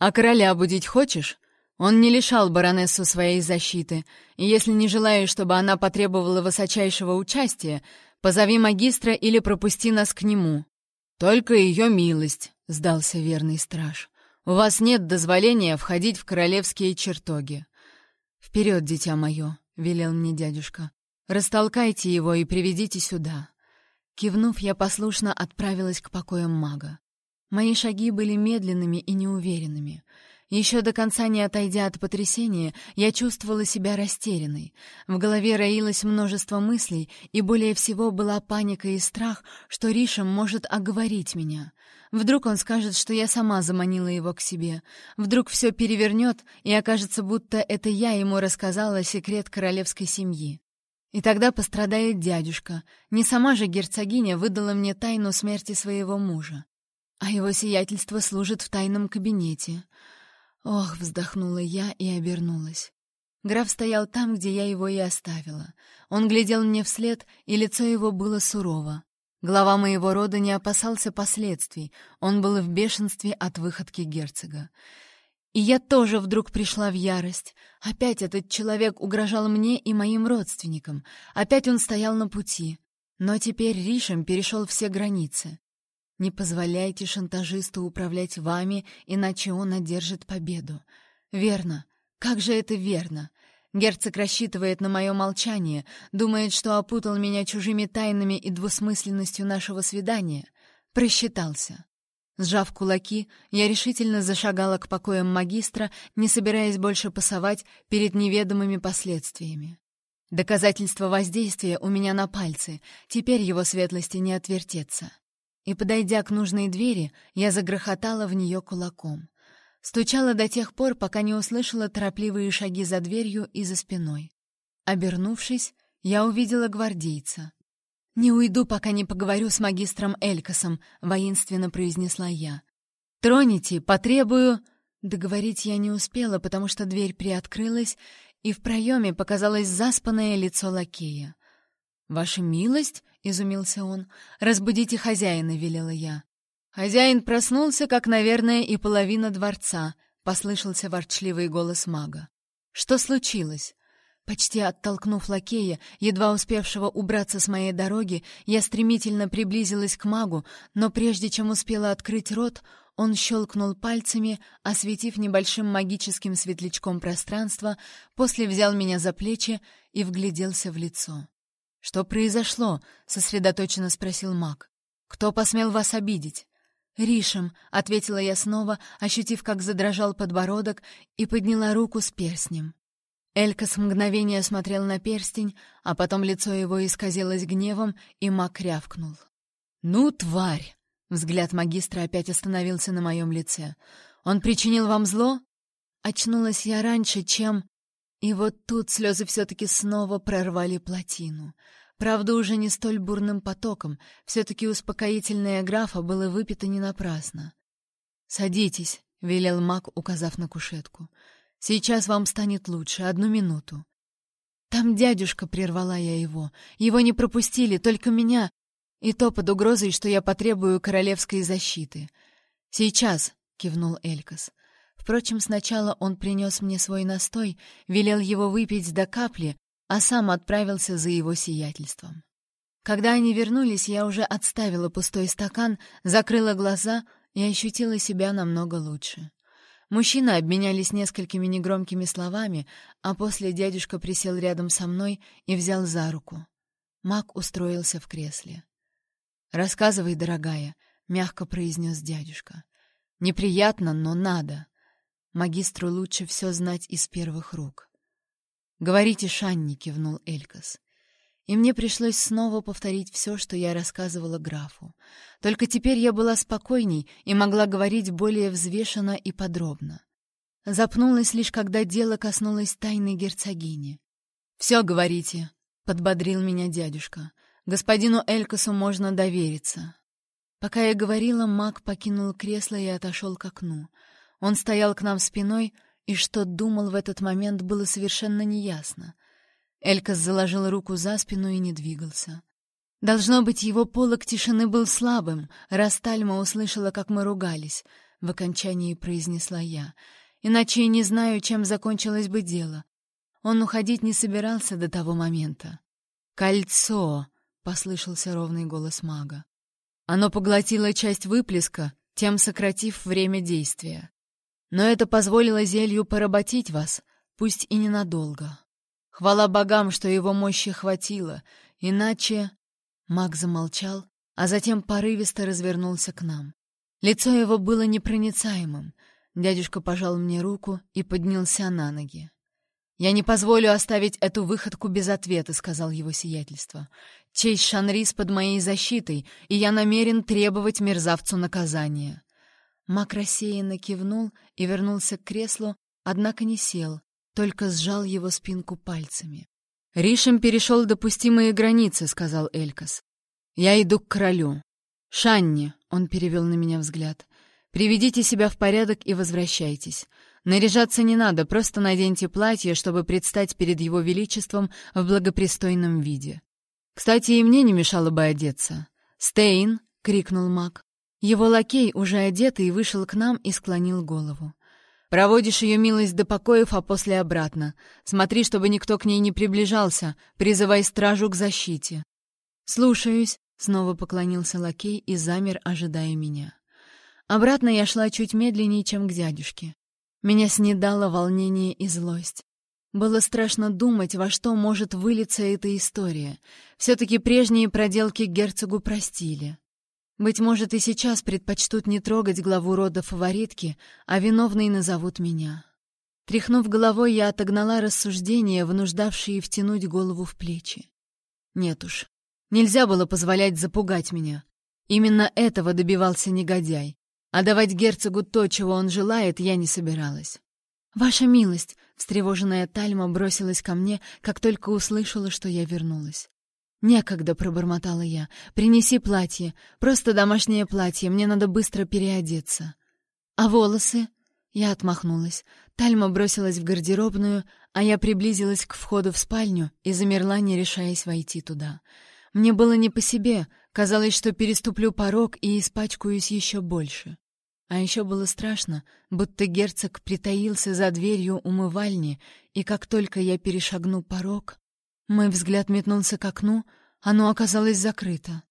«А короля будить хочешь?» Он не лишал баронессу своей защиты, и если не желаешь, чтобы она потребовала высочайшего участия, Позови магистра или пропусти нас к нему». «Только ее милость», — сдался верный страж. «У вас нет дозволения входить в королевские чертоги». «Вперед, дитя мое», — велел мне дядюшка. «Растолкайте его и приведите сюда». Кивнув, я послушно отправилась к покоям мага. Мои шаги были медленными и неуверенными — еще до конца не отойдя от потрясения, я чувствовала себя растерянной. В голове роилось множество мыслей, и более всего была паника и страх, что Ришем может оговорить меня. Вдруг он скажет, что я сама заманила его к себе. Вдруг все перевернет, и окажется, будто это я ему рассказала секрет королевской семьи. И тогда пострадает дядюшка. Не сама же герцогиня выдала мне тайну смерти своего мужа. А его сиятельство служит в тайном кабинете. Ох, вздохнула я и обернулась. Граф стоял там, где я его и оставила. Он глядел мне вслед, и лицо его было сурово. Глава моего рода не опасался последствий, он был в бешенстве от выходки герцога. И я тоже вдруг пришла в ярость. Опять этот человек угрожал мне и моим родственникам. Опять он стоял на пути. Но теперь Ришем перешел все границы. Не позволяйте шантажисту управлять вами, иначе он одержит победу. Верно. Как же это верно? Герцог рассчитывает на мое молчание, думает, что опутал меня чужими тайнами и двусмысленностью нашего свидания. Просчитался. Сжав кулаки, я решительно зашагала к покоям магистра, не собираясь больше пасовать перед неведомыми последствиями. Доказательство воздействия у меня на пальце, теперь его светлости не отвертеться и, подойдя к нужной двери, я загрохотала в нее кулаком. Стучала до тех пор, пока не услышала торопливые шаги за дверью и за спиной. Обернувшись, я увидела гвардейца. «Не уйду, пока не поговорю с магистром Элькасом», — воинственно произнесла я. «Троните, потребую...» Договорить я не успела, потому что дверь приоткрылась, и в проеме показалось заспанное лицо лакея. «Ваша милость?» — изумился он. «Разбудите хозяина», — велела я. Хозяин проснулся, как, наверное, и половина дворца, — послышался ворчливый голос мага. «Что случилось?» Почти оттолкнув лакея, едва успевшего убраться с моей дороги, я стремительно приблизилась к магу, но прежде чем успела открыть рот, он щелкнул пальцами, осветив небольшим магическим светлячком пространство, после взял меня за плечи и вгляделся в лицо. «Что произошло?» — сосредоточенно спросил маг. «Кто посмел вас обидеть?» «Ришем», — ответила я снова, ощутив, как задрожал подбородок, и подняла руку с перстнем. Элька с мгновения смотрел на перстень, а потом лицо его исказилось гневом, и маг рявкнул. «Ну, тварь!» — взгляд магистра опять остановился на моем лице. «Он причинил вам зло?» Очнулась я раньше, чем... И вот тут слезы все-таки снова прорвали плотину. Правда, уже не столь бурным потоком, все-таки успокоительное графа было выпито не напрасно. «Садитесь», — велел маг, указав на кушетку. «Сейчас вам станет лучше, одну минуту». «Там дядюшка», — прервала я его. «Его не пропустили, только меня, и то под угрозой, что я потребую королевской защиты». «Сейчас», — кивнул Элькас. Впрочем, сначала он принес мне свой настой, велел его выпить до капли, а сам отправился за его сиятельством. Когда они вернулись, я уже отставила пустой стакан, закрыла глаза и ощутила себя намного лучше. Мужчины обменялись несколькими негромкими словами, а после дядюшка присел рядом со мной и взял за руку. Мак устроился в кресле. «Рассказывай, дорогая», — мягко произнес дядюшка. «Неприятно, но надо. Магистру лучше все знать из первых рук. «Говорите, Шанни», — кивнул Элькас. И мне пришлось снова повторить все, что я рассказывала графу. Только теперь я была спокойней и могла говорить более взвешенно и подробно. Запнулась лишь, когда дело коснулось тайной герцогини. «Все говорите», — подбодрил меня дядюшка. «Господину Элькасу можно довериться». Пока я говорила, маг покинул кресло и отошел к окну. Он стоял к нам спиной, и что думал в этот момент, было совершенно неясно. Элькас заложил руку за спину и не двигался. Должно быть, его полог тишины был слабым, раз Тальма услышала, как мы ругались, — в окончании произнесла я. Иначе я не знаю, чем закончилось бы дело. Он уходить не собирался до того момента. «Кольцо!» — послышался ровный голос мага. Оно поглотило часть выплеска, тем сократив время действия. Но это позволило зелью поработить вас, пусть и ненадолго. Хвала богам, что его мощи хватило, иначе...» Маг замолчал, а затем порывисто развернулся к нам. Лицо его было непроницаемым. Дядюшка пожал мне руку и поднялся на ноги. «Я не позволю оставить эту выходку без ответа», — сказал его сиятельство. «Честь Шанрис под моей защитой, и я намерен требовать мерзавцу наказания». Мак рассеянно кивнул и вернулся к креслу, однако не сел, только сжал его спинку пальцами. «Ришем перешел допустимые границы», — сказал Элькас. «Я иду к королю. Шанни», — он перевел на меня взгляд, — «приведите себя в порядок и возвращайтесь. Наряжаться не надо, просто наденьте платье, чтобы предстать перед его величеством в благопристойном виде. Кстати, и мне не мешало бы одеться. «Стейн!» — крикнул маг. Его лакей, уже одетый, вышел к нам и склонил голову. «Проводишь ее милость до покоев, а после обратно. Смотри, чтобы никто к ней не приближался. Призывай стражу к защите». «Слушаюсь», — снова поклонился лакей и замер, ожидая меня. Обратно я шла чуть медленнее, чем к дядюшке. Меня снедало волнение и злость. Было страшно думать, во что может вылиться эта история. Все-таки прежние проделки герцогу простили. Быть может, и сейчас предпочтут не трогать главу рода фаворитки, а виновные назовут меня. Тряхнув головой, я отогнала рассуждения, вынуждавшие втянуть голову в плечи. Нет уж, нельзя было позволять запугать меня. Именно этого добивался негодяй. А давать герцогу то, чего он желает, я не собиралась. «Ваша милость!» — встревоженная Тальма бросилась ко мне, как только услышала, что я вернулась. «Некогда», — пробормотала я. «Принеси платье. Просто домашнее платье. Мне надо быстро переодеться». «А волосы?» Я отмахнулась. Тальма бросилась в гардеробную, а я приблизилась к входу в спальню и замерла, не решаясь войти туда. Мне было не по себе, казалось, что переступлю порог и испачкаюсь еще больше. А еще было страшно, будто герцог притаился за дверью умывальни, и как только я перешагну порог... Мой взгляд метнулся к окну, оно оказалось закрыто.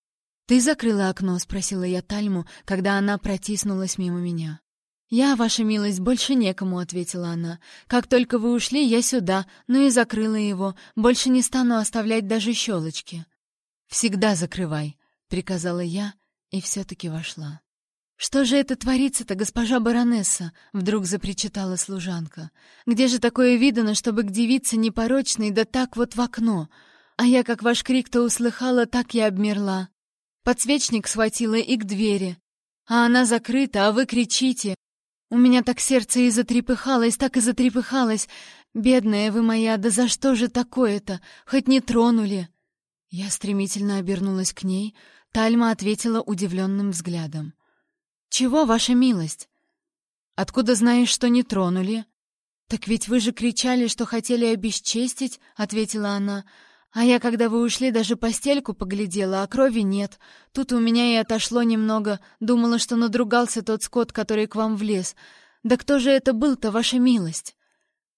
«Ты закрыла окно?» — спросила я Тальму, когда она протиснулась мимо меня. «Я, ваша милость, больше некому», — ответила она. «Как только вы ушли, я сюда, ну и закрыла его. Больше не стану оставлять даже щелочки». «Всегда закрывай», — приказала я и все-таки вошла. «Что же это творится-то, госпожа баронесса?» — вдруг запричитала служанка. «Где же такое видано, чтобы к девице непорочной, да так вот в окно? А я, как ваш крик-то услыхала, так и обмерла. Подсвечник схватила и к двери. А она закрыта, а вы кричите. У меня так сердце и затрепыхалось, так и затрепыхалось. Бедная вы моя, да за что же такое-то? Хоть не тронули?» Я стремительно обернулась к ней. Тальма ответила удивленным взглядом. «Чего, ваша милость?» «Откуда знаешь, что не тронули?» «Так ведь вы же кричали, что хотели обесчестить», — ответила она. «А я, когда вы ушли, даже постельку поглядела, а крови нет. Тут у меня и отошло немного. Думала, что надругался тот скот, который к вам влез. Да кто же это был-то, ваша милость?»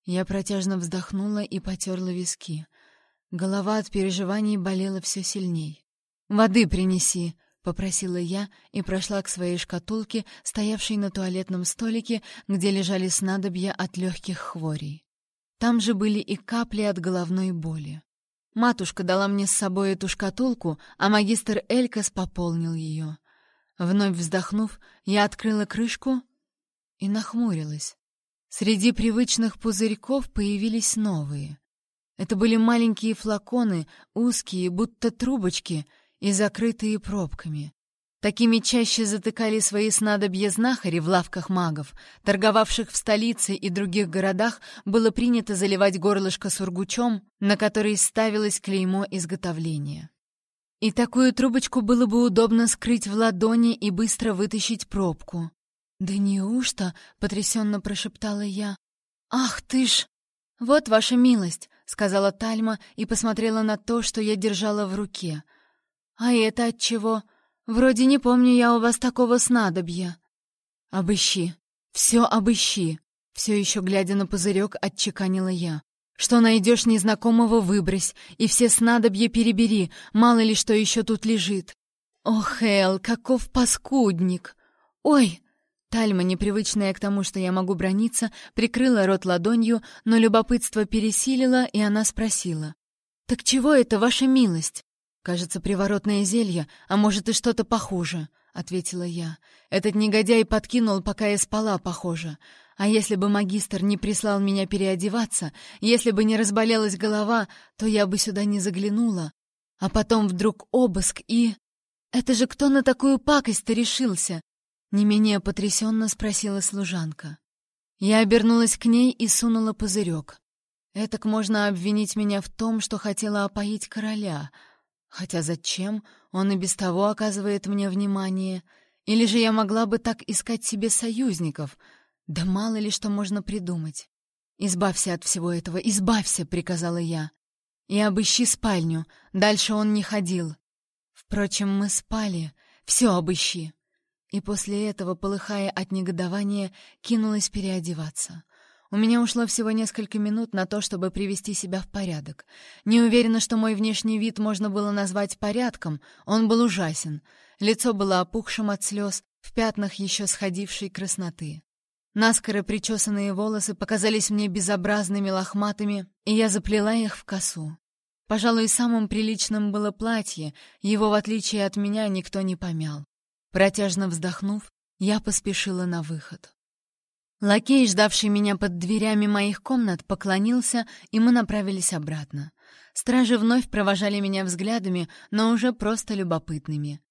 Я протяжно вздохнула и потерла виски. Голова от переживаний болела все сильней. «Воды принеси», — попросила я и прошла к своей шкатулке, стоявшей на туалетном столике, где лежали снадобья от легких хворей. Там же были и капли от головной боли. Матушка дала мне с собой эту шкатулку, а магистр Элькас пополнил ее. Вновь вздохнув, я открыла крышку и нахмурилась. Среди привычных пузырьков появились новые. Это были маленькие флаконы, узкие, будто трубочки, и закрытые пробками. Такими чаще затыкали свои снадобья знахари в лавках магов. Торговавших в столице и других городах было принято заливать горлышко сургучом, на который ставилось клеймо изготовления. И такую трубочку было бы удобно скрыть в ладони и быстро вытащить пробку. «Да неужто?» — потрясенно прошептала я. «Ах ты ж!» «Вот ваша милость!» — сказала Тальма и посмотрела на то, что я держала в руке. «А это от чего?» Вроде не помню я у вас такого снадобья. Обыщи. Все обыщи. Все еще глядя на пузырек, отчеканила я. Что найдешь незнакомого, выбрось, и все снадобья перебери, мало ли что еще тут лежит. Ох, Эл, каков паскудник! Ой! Тальма, непривычная к тому, что я могу брониться, прикрыла рот ладонью, но любопытство пересилило, и она спросила. «Так чего это, ваша милость?» «Кажется, приворотное зелье, а может и что-то похуже», — ответила я. «Этот негодяй подкинул, пока я спала, похоже. А если бы магистр не прислал меня переодеваться, если бы не разболелась голова, то я бы сюда не заглянула. А потом вдруг обыск и... Это же кто на такую пакость-то решился?» Не менее потрясенно спросила служанка. Я обернулась к ней и сунула пузырек. Этак можно обвинить меня в том, что хотела опоить короля — Хотя зачем? Он и без того оказывает мне внимание. Или же я могла бы так искать себе союзников? Да мало ли что можно придумать. «Избавься от всего этого, избавься!» — приказала я. «И обыщи спальню. Дальше он не ходил. Впрочем, мы спали. Все обыщи!» И после этого, полыхая от негодования, кинулась переодеваться. У меня ушло всего несколько минут на то, чтобы привести себя в порядок. Не уверена, что мой внешний вид можно было назвать порядком, он был ужасен. Лицо было опухшим от слез, в пятнах еще сходившей красноты. Наскоро причесанные волосы показались мне безобразными лохматыми, и я заплела их в косу. Пожалуй, самым приличным было платье, его, в отличие от меня, никто не помял. Протяжно вздохнув, я поспешила на выход. Лакей, ждавший меня под дверями моих комнат, поклонился, и мы направились обратно. Стражи вновь провожали меня взглядами, но уже просто любопытными.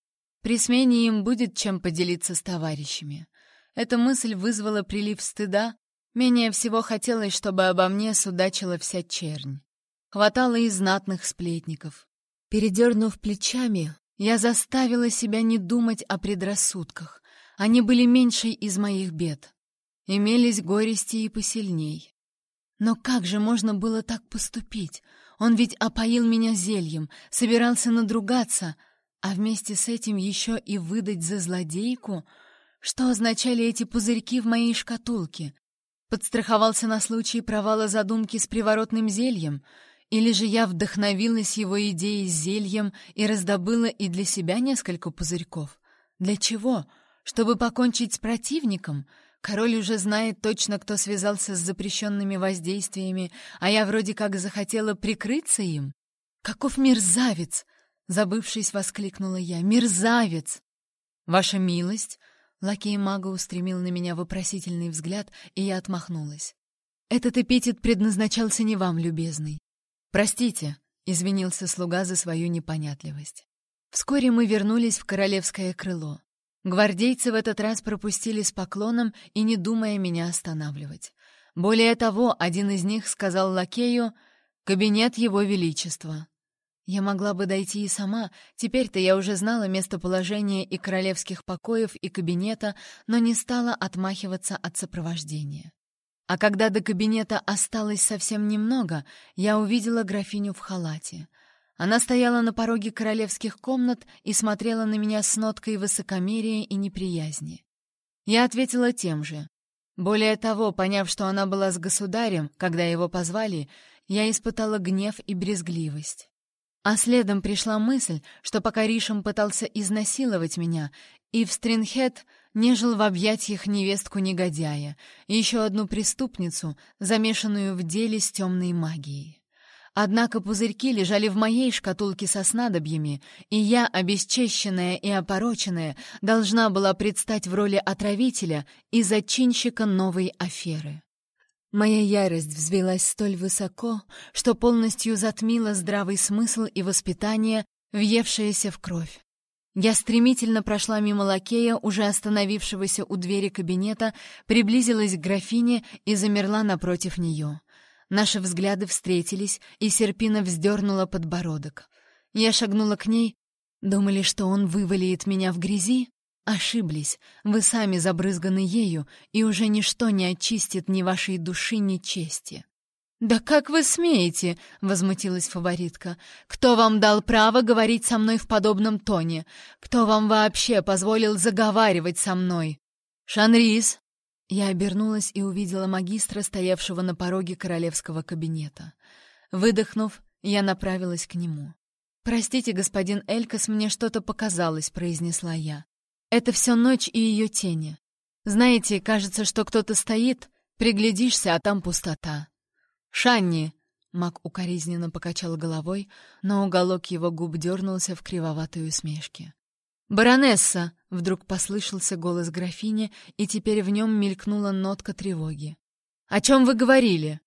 При смене им будет чем поделиться с товарищами. Эта мысль вызвала прилив стыда. Менее всего хотелось, чтобы обо мне судачила вся чернь. Хватало и знатных сплетников. Передернув плечами, я заставила себя не думать о предрассудках. Они были меньшей из моих бед. Имелись горести и посильней. Но как же можно было так поступить? Он ведь опоил меня зельем, собирался надругаться, а вместе с этим еще и выдать за злодейку? Что означали эти пузырьки в моей шкатулке? Подстраховался на случай провала задумки с приворотным зельем? Или же я вдохновилась его идеей с зельем и раздобыла и для себя несколько пузырьков? Для чего? Чтобы покончить с противником — Король уже знает точно, кто связался с запрещенными воздействиями, а я вроде как захотела прикрыться им. Каков мерзавец! Забывшись, воскликнула я. Мерзавец! Ваша милость! Лакей мага устремил на меня вопросительный взгляд, и я отмахнулась. Этот эпитет предназначался не вам, любезный. Простите, извинился слуга за свою непонятливость. Вскоре мы вернулись в королевское крыло. Гвардейцы в этот раз пропустили с поклоном и не думая меня останавливать. Более того, один из них сказал лакею «Кабинет Его Величества». Я могла бы дойти и сама, теперь-то я уже знала местоположение и королевских покоев, и кабинета, но не стала отмахиваться от сопровождения. А когда до кабинета осталось совсем немного, я увидела графиню в халате — она стояла на пороге королевских комнат и смотрела на меня с ноткой высокомерия и неприязни. Я ответила тем же. Более того, поняв, что она была с государем, когда его позвали, я испытала гнев и брезгливость. А следом пришла мысль, что пока Ришем пытался изнасиловать меня, и в Стринхед нежил в объятиях невестку-негодяя, еще одну преступницу, замешанную в деле с темной магией. Однако пузырьки лежали в моей шкатулке со снадобьями, и я, обесчещенная и опороченная, должна была предстать в роли отравителя и зачинщика новой аферы. Моя ярость взвелась столь высоко, что полностью затмила здравый смысл и воспитание, въевшееся в кровь. Я стремительно прошла мимо лакея, уже остановившегося у двери кабинета, приблизилась к графине и замерла напротив нее. Наши взгляды встретились, и Серпина вздернула подбородок. Я шагнула к ней. Думали, что он вывалит меня в грязи? Ошиблись. Вы сами забрызганы ею, и уже ничто не очистит ни вашей души, ни чести. «Да как вы смеете?» — возмутилась фаворитка. «Кто вам дал право говорить со мной в подобном тоне? Кто вам вообще позволил заговаривать со мной?» «Шанрис!» Я обернулась и увидела магистра, стоявшего на пороге королевского кабинета. Выдохнув, я направилась к нему. «Простите, господин Элькас, мне что-то показалось», — произнесла я. «Это все ночь и ее тени. Знаете, кажется, что кто-то стоит, приглядишься, а там пустота. «Шанни!» — Мак укоризненно покачал головой, но уголок его губ дернулся в кривоватой усмешке. «Баронесса!» — вдруг послышался голос графини, и теперь в нем мелькнула нотка тревоги. «О чем вы говорили?»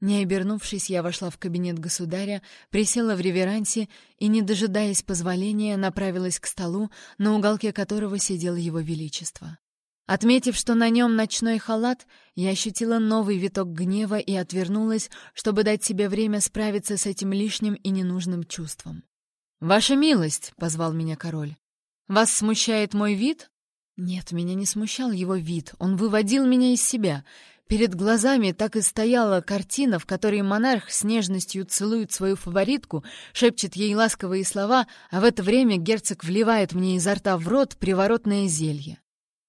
Не обернувшись, я вошла в кабинет государя, присела в реверансе и, не дожидаясь позволения, направилась к столу, на уголке которого сидел его величество. Отметив, что на нем ночной халат, я ощутила новый виток гнева и отвернулась, чтобы дать себе время справиться с этим лишним и ненужным чувством. «Ваша милость!» — позвал меня король. «Вас смущает мой вид?» Нет, меня не смущал его вид, он выводил меня из себя. Перед глазами так и стояла картина, в которой монарх с нежностью целует свою фаворитку, шепчет ей ласковые слова, а в это время герцог вливает мне изо рта в рот приворотное зелье.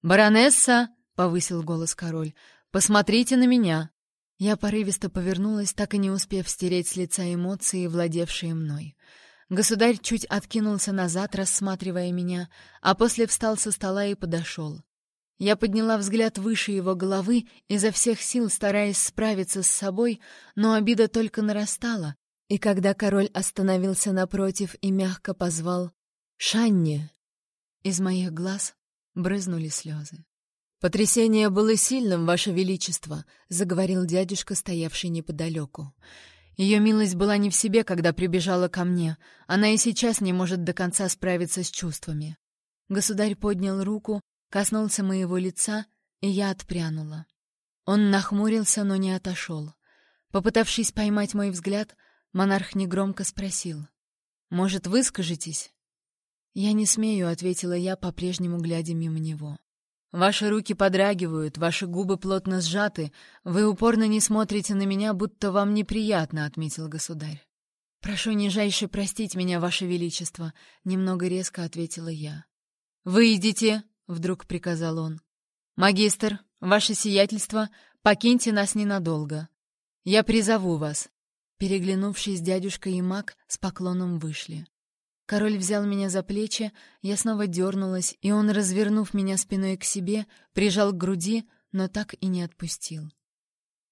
«Баронесса!» — повысил голос король. «Посмотрите на меня!» Я порывисто повернулась, так и не успев стереть с лица эмоции, владевшие мной. Государь чуть откинулся назад, рассматривая меня, а после встал со стола и подошел. Я подняла взгляд выше его головы, изо всех сил стараясь справиться с собой, но обида только нарастала, и когда король остановился напротив и мягко позвал «Шанни!», из моих глаз Брызнули слезы. «Потрясение было сильным, Ваше Величество», — заговорил дядюшка, стоявший неподалеку. Ее милость была не в себе, когда прибежала ко мне. Она и сейчас не может до конца справиться с чувствами. Государь поднял руку, коснулся моего лица, и я отпрянула. Он нахмурился, но не отошел. Попытавшись поймать мой взгляд, монарх негромко спросил. «Может, выскажетесь?» «Я не смею», — ответила я, по-прежнему глядя мимо него. «Ваши руки подрагивают, ваши губы плотно сжаты, вы упорно не смотрите на меня, будто вам неприятно», — отметил государь. «Прошу нижайше простить меня, ваше величество», — немного резко ответила я. «Выйдите», — вдруг приказал он. «Магистр, ваше сиятельство, покиньте нас ненадолго. Я призову вас». Переглянувшись, дядюшка и маг с поклоном вышли. Король взял меня за плечи, я снова дернулась, и он, развернув меня спиной к себе, прижал к груди, но так и не отпустил.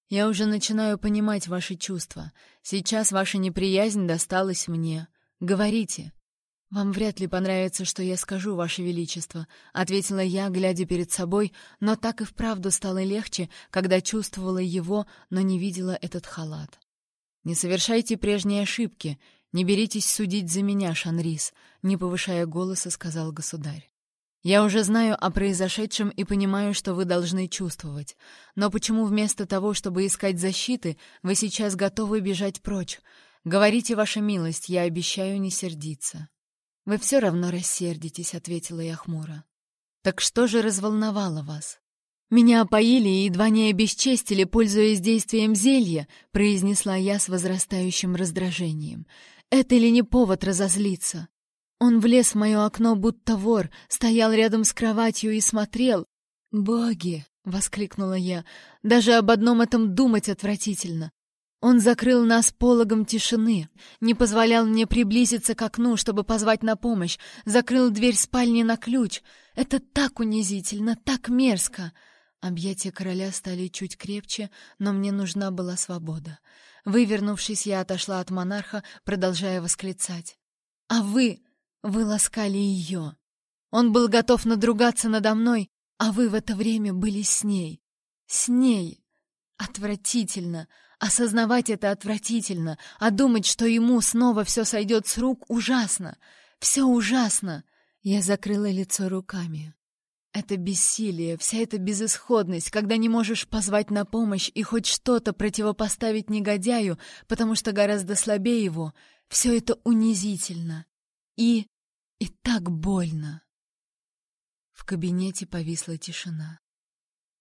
«Я уже начинаю понимать ваши чувства. Сейчас ваша неприязнь досталась мне. Говорите». «Вам вряд ли понравится, что я скажу, ваше величество», — ответила я, глядя перед собой, но так и вправду стало легче, когда чувствовала его, но не видела этот халат. «Не совершайте прежние ошибки. «Не беритесь судить за меня, Шанрис», — не повышая голоса, сказал государь. «Я уже знаю о произошедшем и понимаю, что вы должны чувствовать. Но почему вместо того, чтобы искать защиты, вы сейчас готовы бежать прочь? Говорите, ваша милость, я обещаю не сердиться». «Вы все равно рассердитесь», — ответила я хмуро. «Так что же разволновало вас?» «Меня опоили и едва не обесчестили, пользуясь действием зелья», — произнесла я с возрастающим раздражением. Это ли не повод разозлиться? Он влез в мое окно, будто вор, стоял рядом с кроватью и смотрел. «Боги!» — воскликнула я. «Даже об одном этом думать отвратительно. Он закрыл нас пологом тишины, не позволял мне приблизиться к окну, чтобы позвать на помощь, закрыл дверь спальни на ключ. Это так унизительно, так мерзко!» Объятия короля стали чуть крепче, но мне нужна была свобода. Вывернувшись, я отошла от монарха, продолжая восклицать. «А вы... вы ласкали ее. Он был готов надругаться надо мной, а вы в это время были с ней. С ней. Отвратительно! Осознавать это отвратительно, а думать, что ему снова все сойдет с рук, ужасно! Все ужасно! Я закрыла лицо руками. Это бессилие, вся эта безысходность, когда не можешь позвать на помощь и хоть что-то противопоставить негодяю, потому что гораздо слабее его, все это унизительно. И... и так больно. В кабинете повисла тишина.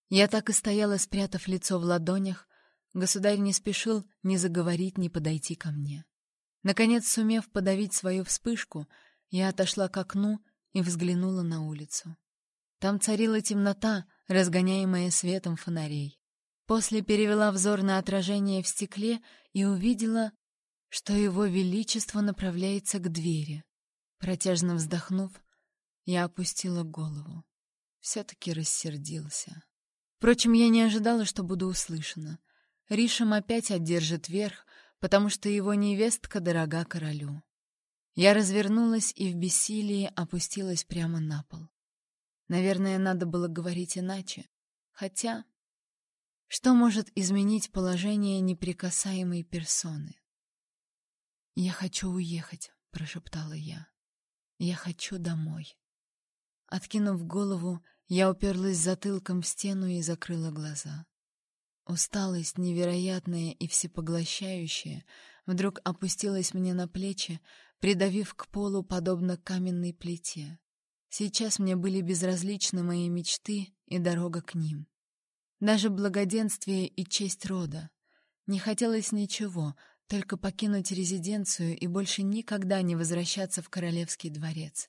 Я так и стояла, спрятав лицо в ладонях. Государь не спешил ни заговорить, ни подойти ко мне. Наконец, сумев подавить свою вспышку, я отошла к окну и взглянула на улицу. Там царила темнота, разгоняемая светом фонарей. После перевела взор на отражение в стекле и увидела, что его величество направляется к двери. Протяжно вздохнув, я опустила голову. Все-таки рассердился. Впрочем, я не ожидала, что буду услышана. Ришем опять одержит верх, потому что его невестка дорога королю. Я развернулась и в бессилии опустилась прямо на пол. Наверное, надо было говорить иначе. Хотя, что может изменить положение неприкасаемой персоны? «Я хочу уехать», — прошептала я. «Я хочу домой». Откинув голову, я уперлась затылком в стену и закрыла глаза. Усталость, невероятная и всепоглощающая, вдруг опустилась мне на плечи, придавив к полу подобно каменной плите. Сейчас мне были безразличны мои мечты и дорога к ним. Даже благоденствие и честь рода. Не хотелось ничего, только покинуть резиденцию и больше никогда не возвращаться в королевский дворец.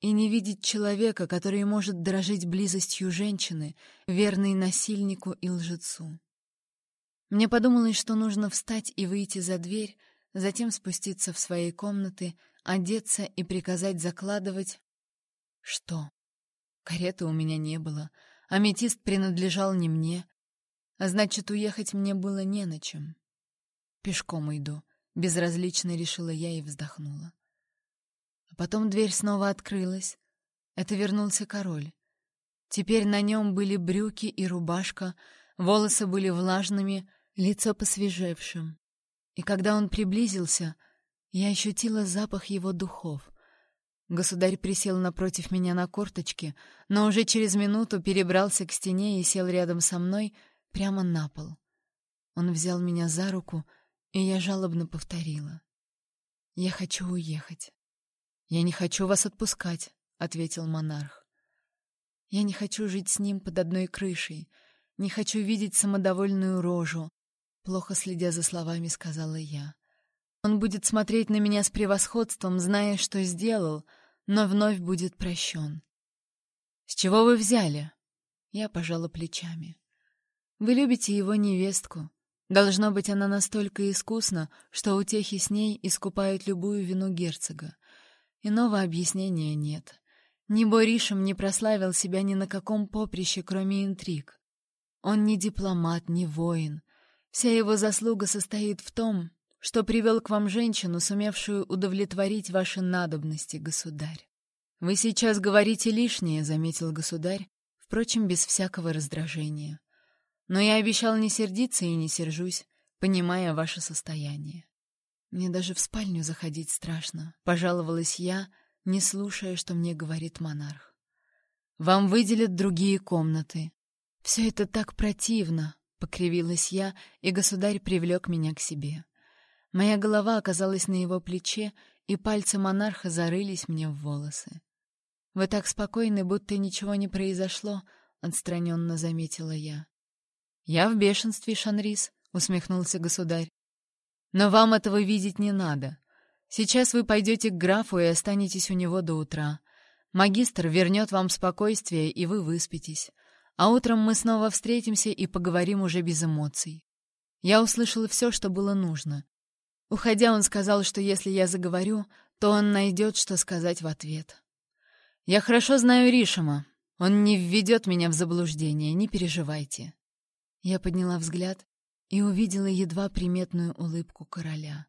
И не видеть человека, который может дорожить близостью женщины, верной насильнику и лжецу. Мне подумалось, что нужно встать и выйти за дверь, затем спуститься в свои комнаты, одеться и приказать закладывать... Что? Кареты у меня не было, аметист принадлежал не мне, а значит, уехать мне было не на чем. Пешком иду, безразлично решила я и вздохнула. А потом дверь снова открылась. Это вернулся король. Теперь на нем были брюки и рубашка, волосы были влажными, лицо посвежевшим. И когда он приблизился, я ощутила запах его духов. Государь присел напротив меня на корточки, но уже через минуту перебрался к стене и сел рядом со мной прямо на пол. Он взял меня за руку, и я жалобно повторила. «Я хочу уехать». «Я не хочу вас отпускать», — ответил монарх. «Я не хочу жить с ним под одной крышей, не хочу видеть самодовольную рожу», — плохо следя за словами, сказала я. «Он будет смотреть на меня с превосходством, зная, что сделал, но вновь будет прощен». «С чего вы взяли?» Я пожала плечами. «Вы любите его невестку. Должно быть, она настолько искусна, что утехи с ней искупают любую вину герцога. Иного объяснения нет. Ни Боришем не прославил себя ни на каком поприще, кроме интриг. Он не дипломат, не воин. Вся его заслуга состоит в том, что привел к вам женщину, сумевшую удовлетворить ваши надобности, государь. «Вы сейчас говорите лишнее», — заметил государь, впрочем, без всякого раздражения. «Но я обещал не сердиться и не сержусь, понимая ваше состояние. Мне даже в спальню заходить страшно, пожаловалась я, не слушая, что мне говорит монарх. Вам выделят другие комнаты. Все это так противно, покривилась я, и государь привлек меня к себе. Моя голова оказалась на его плече, и пальцы монарха зарылись мне в волосы. Вы так спокойны, будто ничего не произошло, отстраненно заметила я. Я в бешенстве, Шанрис, усмехнулся государь. Но вам этого видеть не надо. Сейчас вы пойдете к графу и останетесь у него до утра. Магистр вернет вам спокойствие, и вы выспитесь. А утром мы снова встретимся и поговорим уже без эмоций. Я услышала все, что было нужно. Уходя, он сказал, что если я заговорю, то он найдет, что сказать в ответ. Я хорошо знаю Ришима. Он не введет меня в заблуждение, не переживайте. Я подняла взгляд и увидела едва приметную улыбку короля.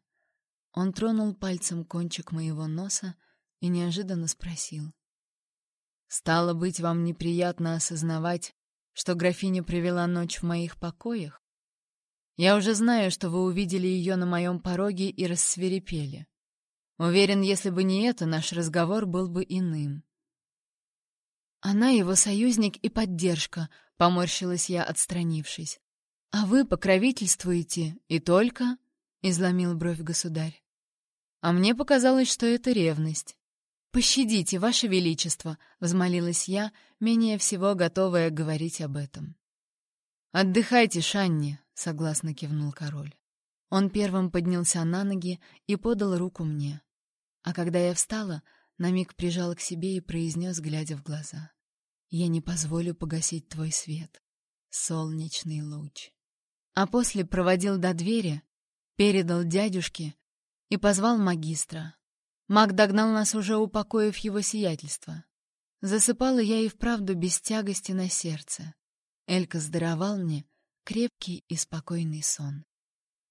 Он тронул пальцем кончик моего носа и неожиданно спросил. «Стало быть, вам неприятно осознавать, что графиня провела ночь в моих покоях?» Я уже знаю, что вы увидели ее на моем пороге и рассверепели. Уверен, если бы не это, наш разговор был бы иным. Она его союзник и поддержка, поморщилась я, отстранившись. А вы покровительствуете и только, изломил бровь государь. А мне показалось, что это ревность. «Пощадите, Ваше Величество!» — взмолилась я, менее всего готовая говорить об этом. «Отдыхайте, Шанни!» — согласно кивнул король. Он первым поднялся на ноги и подал руку мне. А когда я встала, на миг прижал к себе и произнес, глядя в глаза. «Я не позволю погасить твой свет, солнечный луч». А после проводил до двери, передал дядюшке и позвал магистра. Маг догнал нас уже, упокоив его сиятельство. Засыпала я и вправду без тягости на сердце. Элька здаровал мне крепкий и спокойный сон.